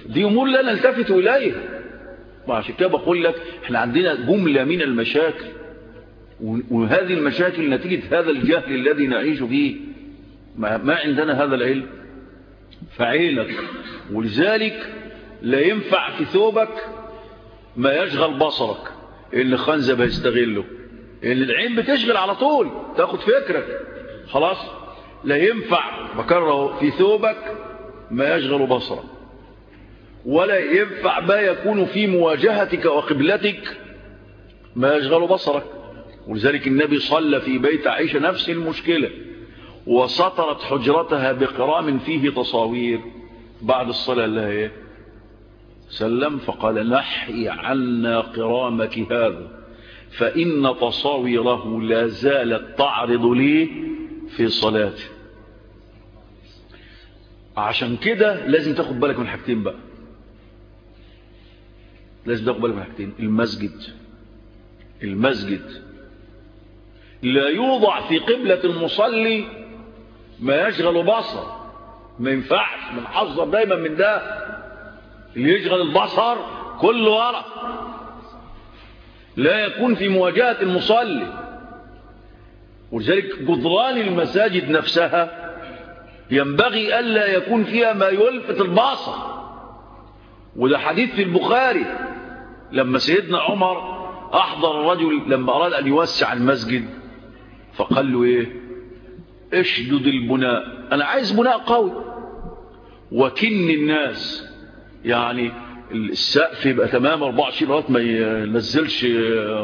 دي أمور لا نلتفت إليها. وعشان كده بقول لك إحنا عندنا جملة من المشاكل. وهذه المشاكل نتيجة هذا الجهل الذي نعيش فيه. ما, عندنا هذا العلم. فعينك. ولذلك لا ينفع في ثوبك ما يشغل بصرك. اللي خنزب هيستغله اللي العين بتشغل على طول. تاخد فكرك. خلاص؟ لا ينفع بكره في ثوبك ما يشغل بصرك ولا ينفع ما يكون في مواجهتك وقبلتك ما يشغل بصرك. ولذلك النبي صلى في بيت عائشة نفس المشكلة وسطرت حجرتها بقرام فيه تصاوير بعد الصلاة إيه سلم فقال نحي عنا قرامك هذا فإن تصاويره لا زالت تعرض لي في صلاتي عشان كده لازم تاخد بالك من حاجتين بقى. لازم تاخد بالك من حاجتين. المسجد. المسجد. لا يوضع في قبلة المصلي ما يشغل بصر. ما ينفعش. بنحذر دايما من ده. اللي يشغل البصر كله ورا لا يكون في مواجهة المصلي. ولذلك جدران المساجد نفسها ينبغي ألا يكون فيها ما يلفت البصر وده حديث في البخاري. لما سيدنا عمر أحضر الرجل لما أراد أن يوسع المسجد فقال له إيه؟ اشدد البناء. أنا عايز بناء قوي. وكن الناس يعني السقف يبقى تمام 24 لغاية ما ينزلش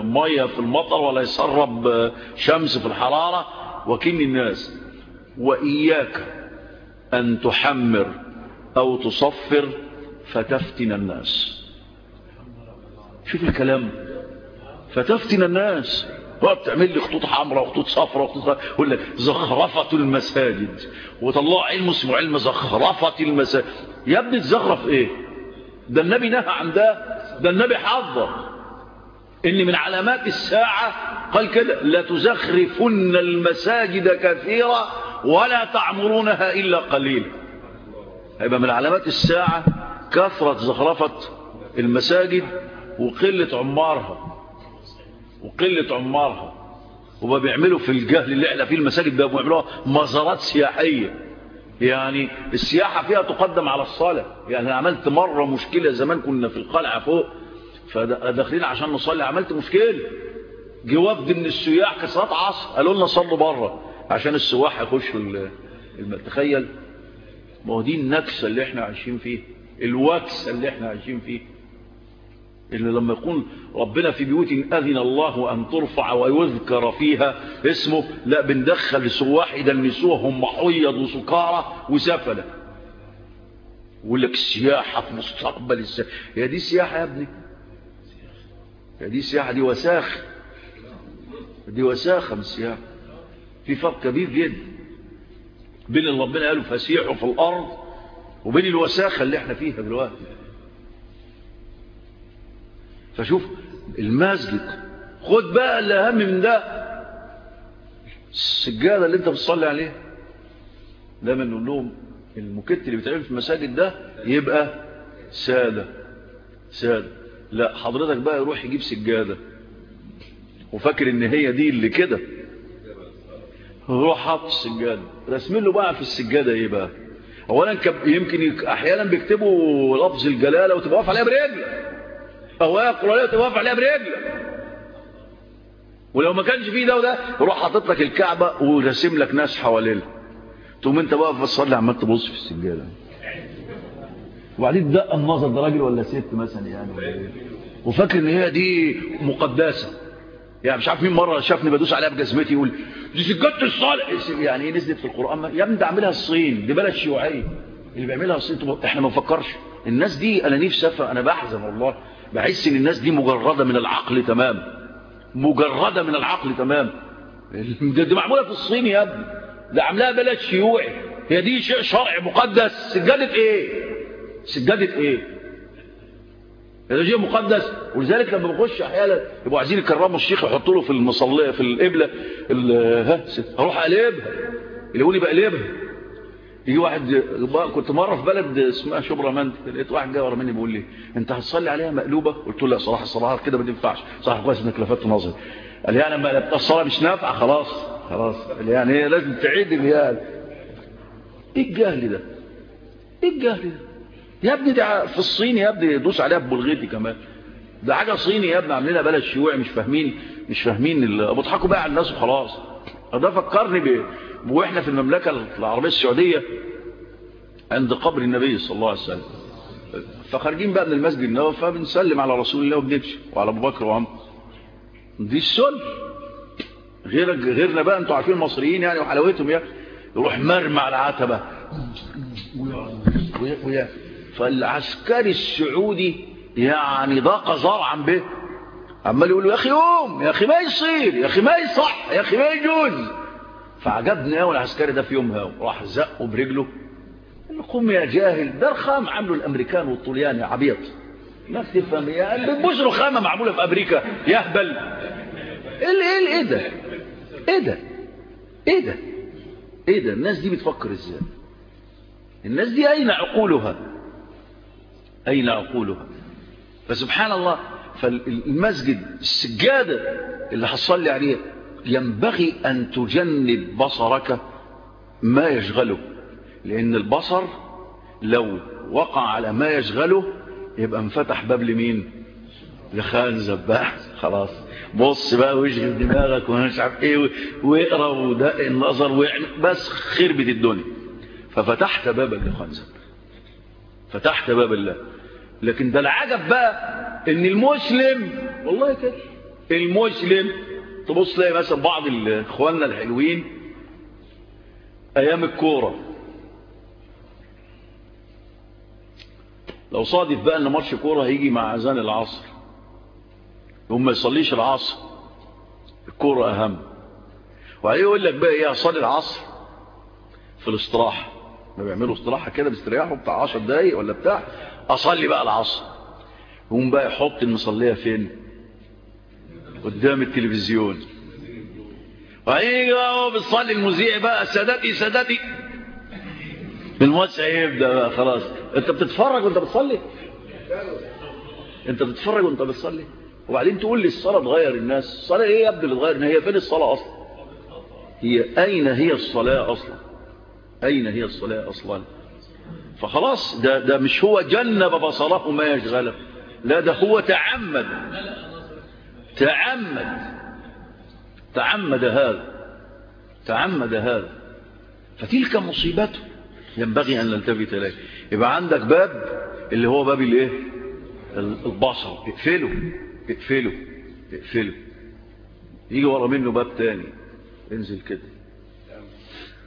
مية في المطر ولا يسرب شمس في الحرارة. وكن الناس وإياك أن تحمر أو تصفر فتفتن الناس. شوف الكلام فتفتن الناس. وقت تعمل لي خطوط حمراء وخطوط صفراء وخطوط يقول لك زخرفة المساجد. وطلع علم اسمه علم زخرفة المساجد. يا ابني تزخرف إيه؟ ده النبي نهى عن ده ده النبي حذر ان من علامات الساعة قال كده لا تزخرفن المساجد كثيرا ولا تعمرونها إلا قليلا هيبقى من علامات الساعة كثرة زخرفة المساجد وقلة عمارها وقلة عمارها وما بيعملوا في الجهل اللي إحنا فيه المساجد بيعملوها مزارات سياحية. يعني السياحة فيها تقدم على الصلاة يعني عملت مرة مشكلة زمان كنا في القلعة فوق فداخلين عشان نصلي عملت مشكلة. جه وفد من السياح كسرات عصر قالوا لنا صلوا بره عشان السواح الم... تخيل. ما هو دي النكسة اللي إحنا عايشين فيه الوكسة اللي إحنا عايشين فيه اللي لما يكون ربنا في بيوت أذن الله أن ترفع ويذكر فيها اسمه لا بندخل سواح يدنسوها هم حيض وسكارى وسفلة. يقول لك السياحة في مستقبل السياحة. هي دي سياحة يا ابني. هي دي سياحة دي وساخ دي وساخة من السياحة. في فرق كبير جدا بين اللي ربنا قاله فسيحوا في الأرض وبين الوساخة اللي إحنا فيها دلوقتي. فشوف المسجد خد بقى الأهم من ده السجادة اللي أنت بتصلي عليها. دايما نقول لهم المكت اللي بيتعمل في المساجد ده يبقى سادة. سادة. لا حضرتك بقى يروح يجيب سجادة. وفاكر إن هي دي اللي كده؟ روح حاط السجادة. رسمين له بقى في السجادة إيه بقى؟ اولا يمكن أحيانا بيكتبوا لفظ الجلالة وتبقى واقف عليها برجل. آية قرآنية توقف عليها برجلك ولو ما كانش فيه ده وده يروح حاطط لك الكعبة ورسم لك ناس حواليها تقوم انت واقف تصلي عمال تبص في السجادة. وبعدين دق النظر ده راجل ولا ست مثلا يعني؟ وفاكر إن هي دي مقدسة. يعني مش عارف مين مرة شافني بدوس عليها بجزمتي يقول دي سجادة الصالح. يعني إيه نزلت في القرآن؟ يا ابني ده عاملها الصين دي بلد شيوعية. اللي بيعملها الصين إحنا ما نفكرش. الناس دي أنا نفسي افهم أنا بحزن والله. بحس إن الناس دي مجردة من العقل تمام. مجردة من العقل تمام. دي, معمولة في الصين يا ابني. ده عاملاها بلد شيوعي. هي دي شيء شرعي مقدس. سجادة إيه؟ سجادة إيه؟ هذا شيء مقدس. ولذلك لما بخش أحيانا يبقوا عايزين يكرموا الشيخ يحطوا له في المصليه في القبله ها أروح أقلبها. يقول لي بقلبها. يجي واحد كنت مرة في بلد اسمها شبرا منت لقيت واحد جاي ورا مني بيقول لي أنت هتصلي عليها مقلوبة؟ قلت له لا صراحة الصراحه كده ما تنفعش. صح كويس إنك لفتت نظري. قال لي يعني ما الصلاة مش نافعة خلاص خلاص. يعني إيه لازم تعيد يعني إيه الجهل ده؟ إيه الجهل ده؟ يا ابني ده في الصين يا ابني دوس عليها ببلغيتي كمان. ده حاجة صيني يا ابني عاملينها بلد شيوعي مش فاهمين مش فاهمين بيضحكوا بقى على الناس وخلاص. ده فكرني ب... وإحنا في المملكة العربية السعودية عند قبر النبي صلى الله عليه وسلم. فخارجين بقى من المسجد النبوي فبنسلم على رسول الله وبنمشي وعلى أبو بكر وعمر. دي السنة. غير غيرنا بقى أنتوا عارفين المصريين يعني وحلاوتهم يعني يروح مرمى على ويا فالعسكري السعودي يعني ضاق زرعا به. عمال يقول له يا أخي قوم يا أخي ما يصير يا أخي ما يصح يا أخي ما يجوز. فعجبني قوي العسكري ده في يومها راح زقه برجله. قوم يا جاهل ده رخام عملوا الأمريكان والطليان يا عبيط. ما تفهم يا مش رخامه معمولة في أمريكا يهبل. إيه إيه ده؟ إيه ده؟ إيه ده؟ إيه ده؟ الناس دي بتفكر إزاي؟ الناس دي أين عقولها؟ أين عقولها؟ فسبحان الله فالمسجد السجادة اللي هتصلي عليها ينبغي أن تجنب بصرك ما يشغله لأن البصر لو وقع على ما يشغله يبقى انفتح باب لمين؟ لخانزب بقى خلاص بص بقى ويشغل دماغك ومش عارف إيه واقرأ ودق النظر بس خربت الدنيا. ففتحت بابا لخانزب فتحت باب الله لكن ده العجب بقى إن المسلم والله كده المسلم تبص تلاقي مثلا بعض إخواننا الحلوين أيام الكورة. لو صادف بقى إن ماتش كورة هيجي مع أذان العصر يقوم ما يصليش العصر الكورة أهم. وبعدين يقول لك بقى إيه؟ اصلي العصر في الاستراحة. ما بيعملوا استراحة كده بيستريحوا بتاع 10 دقايق ولا بتاع؟ أصلي بقى العصر. يقوم بقى يحط المصلية فين؟ قدام التلفزيون. وهيجي بقى بتصلي المذيع بقى سادتي سادتي الماتش هيبدا بقى خلاص. أنت بتتفرج وأنت بتصلي؟ أنت بتتفرج وأنت بتصلي؟ وبعدين تقول لي الصلاة تغير الناس. الصلاة إيه يا ابني اللي تغير هي فين الصلاة أصلا؟ هي أين هي الصلاة أصلا؟ أين هي الصلاة أصلا؟ فخلاص ده, ده مش هو جنب بصره ما يشغله لا ده هو تعمد تعمد تعمد هذا تعمد هذا. فتلك مصيبته. ينبغي أن نلتفت إليه. يبقى عندك باب اللي هو باب الإيه؟ البصر. اقفله اقفله اقفله. يجي ورا منه باب تاني. انزل كده.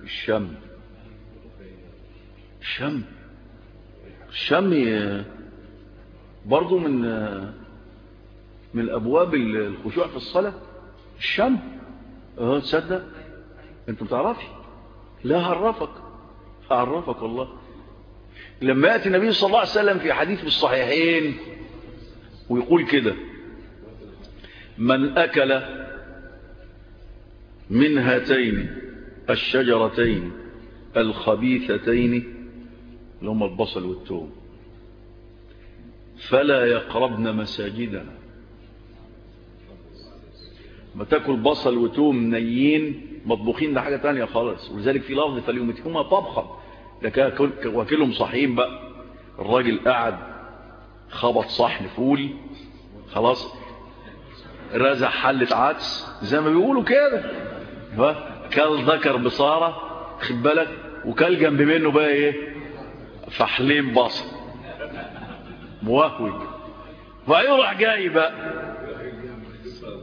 الشم. الشم. الشم برضو من من أبواب الخشوع في الصلاة. الشم. أه تصدق؟ أنت بتعرفش لا هعرفك هعرفك والله. لما يأتي النبي صلى الله عليه وسلم في حديث بالصحيحين ويقول كده من أكل من هاتين الشجرتين الخبيثتين اللي هم البصل والثوم. فلا يقربن مساجدنا. ما تاكل بصل وتوم نيين مطبوخين ده حاجة تانية خالص. ولذلك في لفظ فليمتهما طبخا. ده واكلهم صحيين بقى. الراجل قاعد خبط صحن فول خلاص رزع حلة عدس زي ما بيقولوا كده. كل ذكر بصارة خد بالك؟ وكل جنب منه بقى إيه؟ فحلين بصل. موهوج فيروح جاي بقى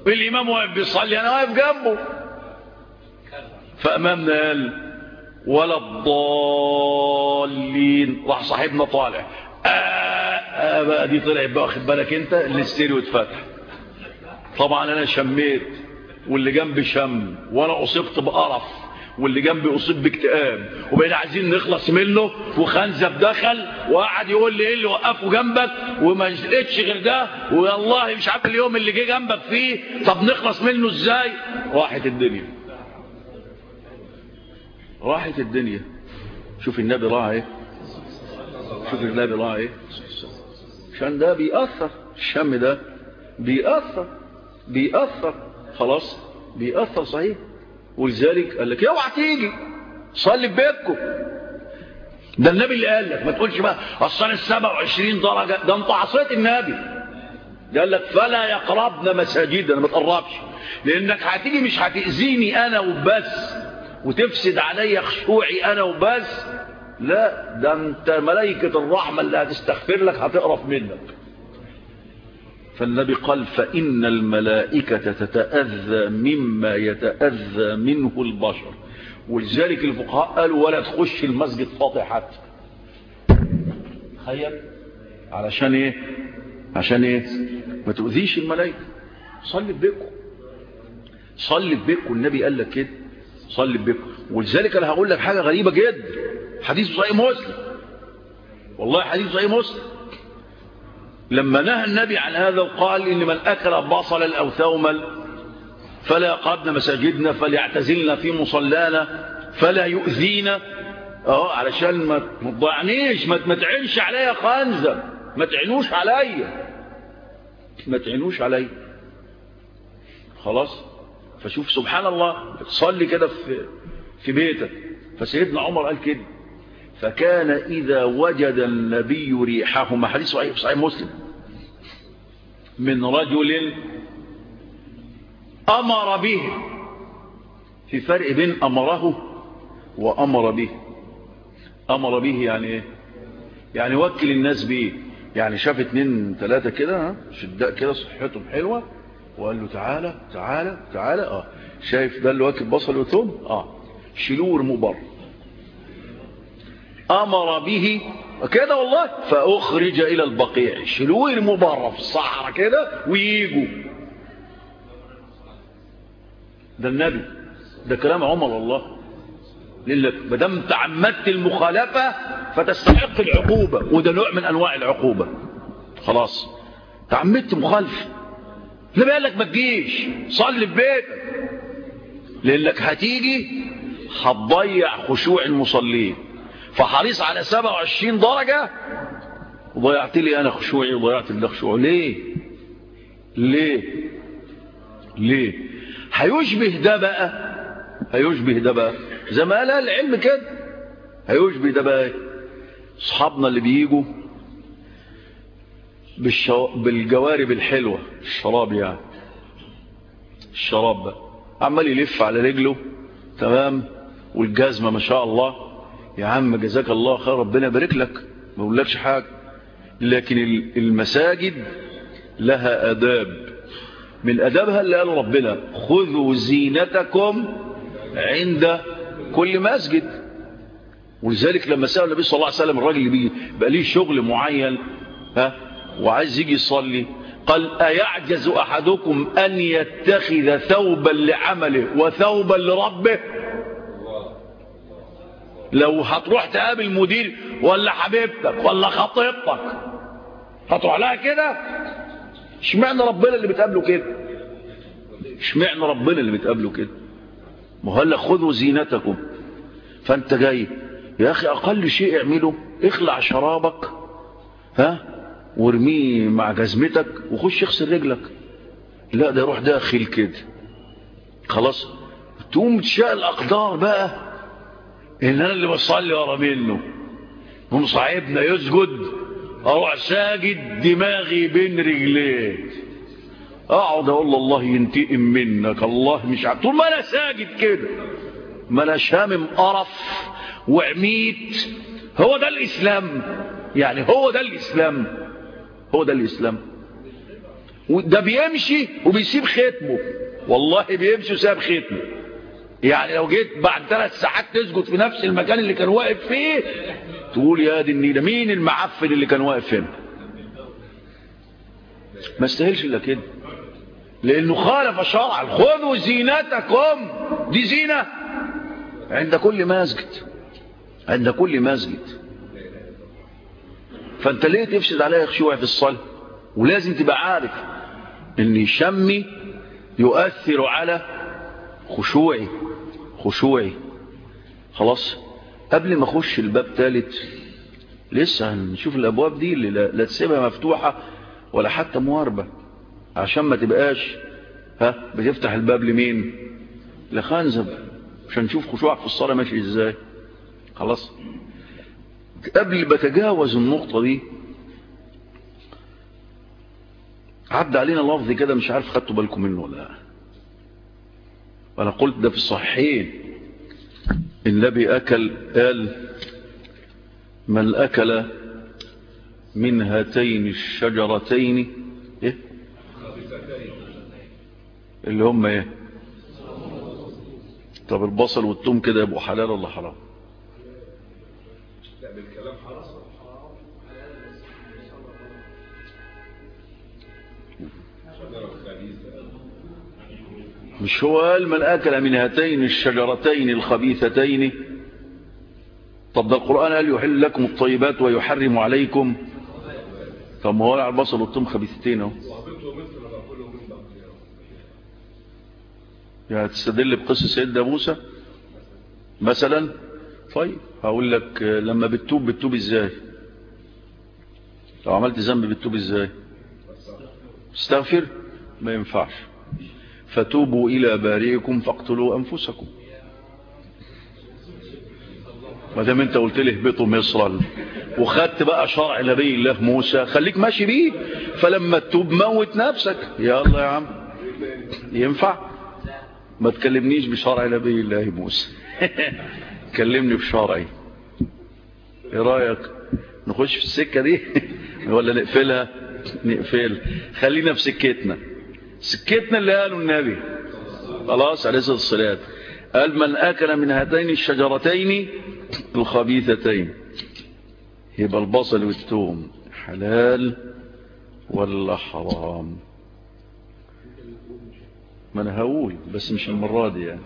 الامام واقف بيصلي أنا واقف جنبه. فامامنا قال ولا الضالين. راح صاحبنا طالع. آه آه بقى دي طلعت بقى واخد بالك أنت؟ الاستيريو اتفتح. طبعا أنا شميت واللي جنبي شم وأنا أصبت بقرف. واللي جنبي أصيب باكتئاب. وبقينا عايزين نخلص منه وخنزب دخل وقعد يقول لي إيه اللي وقفه جنبك؟ وما لقيتش غير ده. والله مش عارف اليوم اللي جه جنبك فيه. طب نخلص منه إزاي؟ راحت الدنيا. راحت الدنيا. شوف النبي راعي إيه؟ شوف النبي راعي إيه؟ عشان ده بيأثر. الشم ده بيأثر. بيأثر. خلاص؟ بيأثر صحيح. ولذلك قال لك اوعى تيجي صلي في بيتكم. ده النبي اللي قال لك ما تقولش بقى اصل ال 27 درجة ده انت عصيت النبي. ده قال لك فلا يقربن مساجدنا ما تقربش. لانك هتيجي مش هتأذيني أنا وبس وتفسد عليا خشوعي أنا وبس. لا ده انت ملائكة الرحمة اللي هتستغفر لك هتقرف منك. فالنبي قال فإن الملائكة تتأذى مما يتأذى منه البشر. ولذلك الفقهاء قالوا ولا تخش المسجد فاطحة تخيل. علشان إيه؟ عشان إيه؟ ما تؤذيش الملائكة. صلي في بيتكم. صلي في بيتكم. النبي قال لك كده. صلي في بيتكم. ولذلك أنا هقول لك حاجة غريبة جدا. حديث صحيح مسلم. والله حديث صحيح مسلم. لما نهى النبي عن هذا وقال إن من أكل بصلا أو ثوما فلا يقربن مساجدنا فليعتزلنا في مصلانا فلا يؤذينا. آه علشان ما تضيعنيش ما تعينش عليا خنزة ما تعينوش عليا. ما تعينوش عليا. خلاص؟ فشوف سبحان الله تصلي كده في في بيتك. فسيدنا عمر قال كده. فكان إذا وجد النبي ريحهما حديث صحيح صحيح مسلم. من رجل أمر به. في فرق بين أمره وأمر به. أمر به يعني إيه؟ يعني وكل الناس به يعني شاف اتنين ثلاثة كده شداء كده صحتهم حلوة. وقال له تعالى تعالى تعالى. آه. شايف ده اللي واكل بصل وثوم آه. شيلوه ورموه بره أمر به كده والله فأخرج إلى البقيع. شلوه بره في الصحراء كده وييجوا ده النبي. ده كلام عمر والله. لك مدام تعمدت المخالفة فتستحق العقوبة. وده نوع من أنواع العقوبة. خلاص. تعمدت مخالفة. لا قال لك ما تجيش. صلي في بيتك. لانك هتيجي هتضيع خشوع المصلين. فحريص على 27 درجة وضيعت لي أنا خشوعي وضيعت لي خشوع ليه؟ ليه؟ ليه؟ هيشبه ده بقى هيشبه ده بقى. زي ما قال العلم كده هيشبه ده بقى أصحابنا اللي بيجوا بالشو... بالجوارب الحلوة الشراب يعني. الشراب بقى. عمال يلف على رجله تمام؟ والجزمة ما شاء الله. يا عم جزاك الله خير ربنا يبارك لك ما بقولكش حاجة. لكن المساجد لها أداب. من أدابها اللي قال ربنا خذوا زينتكم عند كل مسجد. ولذلك لما سأل النبي صلى الله عليه وسلم الراجل اللي بقى ليه شغل معين ها وعايز يجي يصلي قال أيعجز أحدكم أن يتخذ ثوبا لعمله وثوبا لربه؟ لو هتروح تقابل مدير ولا حبيبتك ولا خطيبتك هتروح لها كده؟ اشمعنى ربنا اللي بتقابله كده؟ اشمعنى ربنا اللي بتقابله كده؟ مهلا خذوا زينتكم. فانت جاي يا أخي أقل شيء اعمله اخلع شرابك ها؟ وارميه مع جزمتك وخش اغسل رجلك. لا ده يروح داخل كده. خلاص تقوم تشاء الاقدار بقى. إن أنا اللي بصلي ورا منه. هم صاحبنا يسجد. أروح ساجد دماغي بين رجليه. أقعد أقول له الله ينتقم منك. الله مش عارف. طول ما أنا ساجد كده. ما أنا شامم قرف وعميت. هو ده الإسلام. يعني هو ده الإسلام. هو ده الإسلام. وده بيمشي وبيسيب ختمه. والله بيمشي وساب ختمه. يعني لو جيت بعد ثلاث ساعات تسجد في نفس المكان اللي كان واقف فيه تقول يا دي النيلة مين المعفن اللي كان واقف هنا؟ ما استاهلش إلا كده. لأنه خالف شرعا خذوا زينتكم. دي زينة عند كل مسجد عند كل مسجد فأنت ليه تفسد عليها خشوع في الصلاة؟ ولازم تبقى عارف إن شمي يؤثر على خشوعي خشوعي. خلاص قبل ما أخش الباب ثالث لسه هنشوف الأبواب دي اللي لا, لا تسيبها مفتوحة ولا حتى مواربة عشان ما تبقاش ها بتفتح الباب لمين؟ لخنزب عشان نشوف خشوعك في الصلاة ماشي إزاي. خلاص. قبل بتجاوز النقطة دي عدى علينا لفظ كده مش عارف خدتوا بالكم منه ولا لا وأنا قلت ده في الصحيحين. النبي أكل قال من أكل من هاتين الشجرتين؟ إيه؟ اللي هم إيه؟ طب البصل والثوم كده يبقوا حلال ولا حرام؟ مش هو قال من أكل من هاتين الشجرتين الخبيثتين؟ طب ده القرآن قال يحل لكم الطيبات ويحرم عليكم. طب ما هو البصل والثوم خبيثتين أهو. يعني تستدل بقصة سيدنا موسى؟ مثلا؟ طيب هقول لك لما بتتوب بتتوب إزاي؟ لو عملت ذنب بتتوب إزاي؟ استغفر. ما ينفعش. فتوبوا إلى بارئكم فاقتلوا أنفسكم. ما دام أنت قلت لي اهبطوا مصرا وخدت بقى شرع نبي الله موسى خليك ماشي بيه. فلما تتوب موت نفسك. يلا يا عم. ينفع؟ ما تكلمنيش بشرع نبي الله موسى. كلمني بشرعي. إيه رأيك؟ نخش في السكة دي؟ ولا نقفلها؟ نقفل. خلينا في سكتنا. سكتنا اللي قاله النبي. خلاص عليه الصلاة والسلام. قال من أكل من هاتين الشجرتين الخبيثتين. يبقى البصل والثوم حلال ولا حرام؟ ما أنا هقول بس مش المرة دي يعني.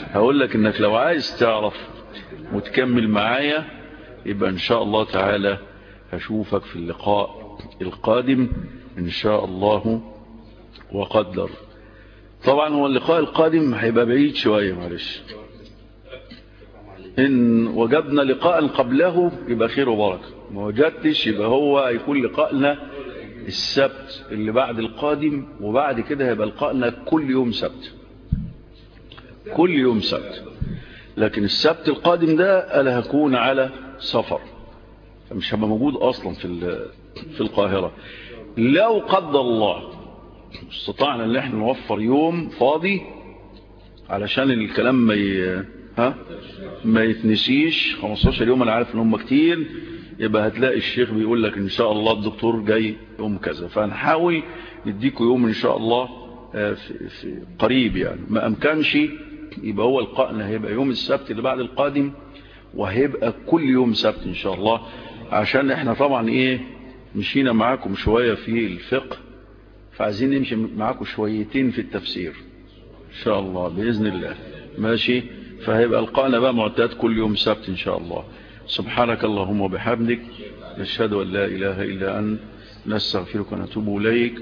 هقول لك إنك لو عايز تعرف وتكمل معايا يبقى إن شاء الله تعالى هشوفك في اللقاء القادم إن شاء الله وقدر. طبعا هو اللقاء القادم هيبقى بعيد شوية معلش. إن وجدنا لقاء قبله يبقى خير وبركة. ما وجدتش يبقى هو هيكون لقاءنا السبت اللي بعد القادم وبعد كده هيبقى لقاءنا كل يوم سبت. كل يوم سبت. لكن السبت القادم ده أنا هكون على سفر. فمش هبقى موجود أصلا في في القاهرة. لو قدر الله استطعنا إن إحنا نوفر يوم فاضي علشان الكلام ما ي... ها؟ ما يتنسيش. 15 يوم أنا عارف إن هم كتير. يبقى هتلاقي الشيخ بيقول لك إن شاء الله الدكتور جاي يوم كذا. فهنحاول نديكوا يوم إن شاء الله في, في قريب يعني. ما أمكنش. يبقى هو لقائنا هيبقى يوم السبت اللي بعد القادم وهيبقى كل يوم سبت إن شاء الله. عشان إحنا طبعا إيه مشينا معاكم شوية في الفقه. فعايزين نمشي معاكم شويتين في التفسير. إن شاء الله بإذن الله. ماشي؟ فهيبقى لقاءنا بقى معتاد كل يوم سبت إن شاء الله. سبحانك اللهم وبحمدك نشهد أن لا إله إلا أنت نستغفرك ونتوب إليك.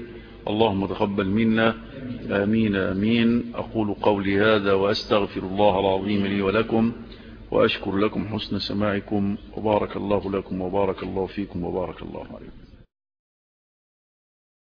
اللهم تقبل منا. آمين آمين. أقول قولي هذا وأستغفر الله العظيم لي ولكم وأشكر لكم حسن سماعكم وبارك الله لكم وبارك الله فيكم وبارك الله عليكم.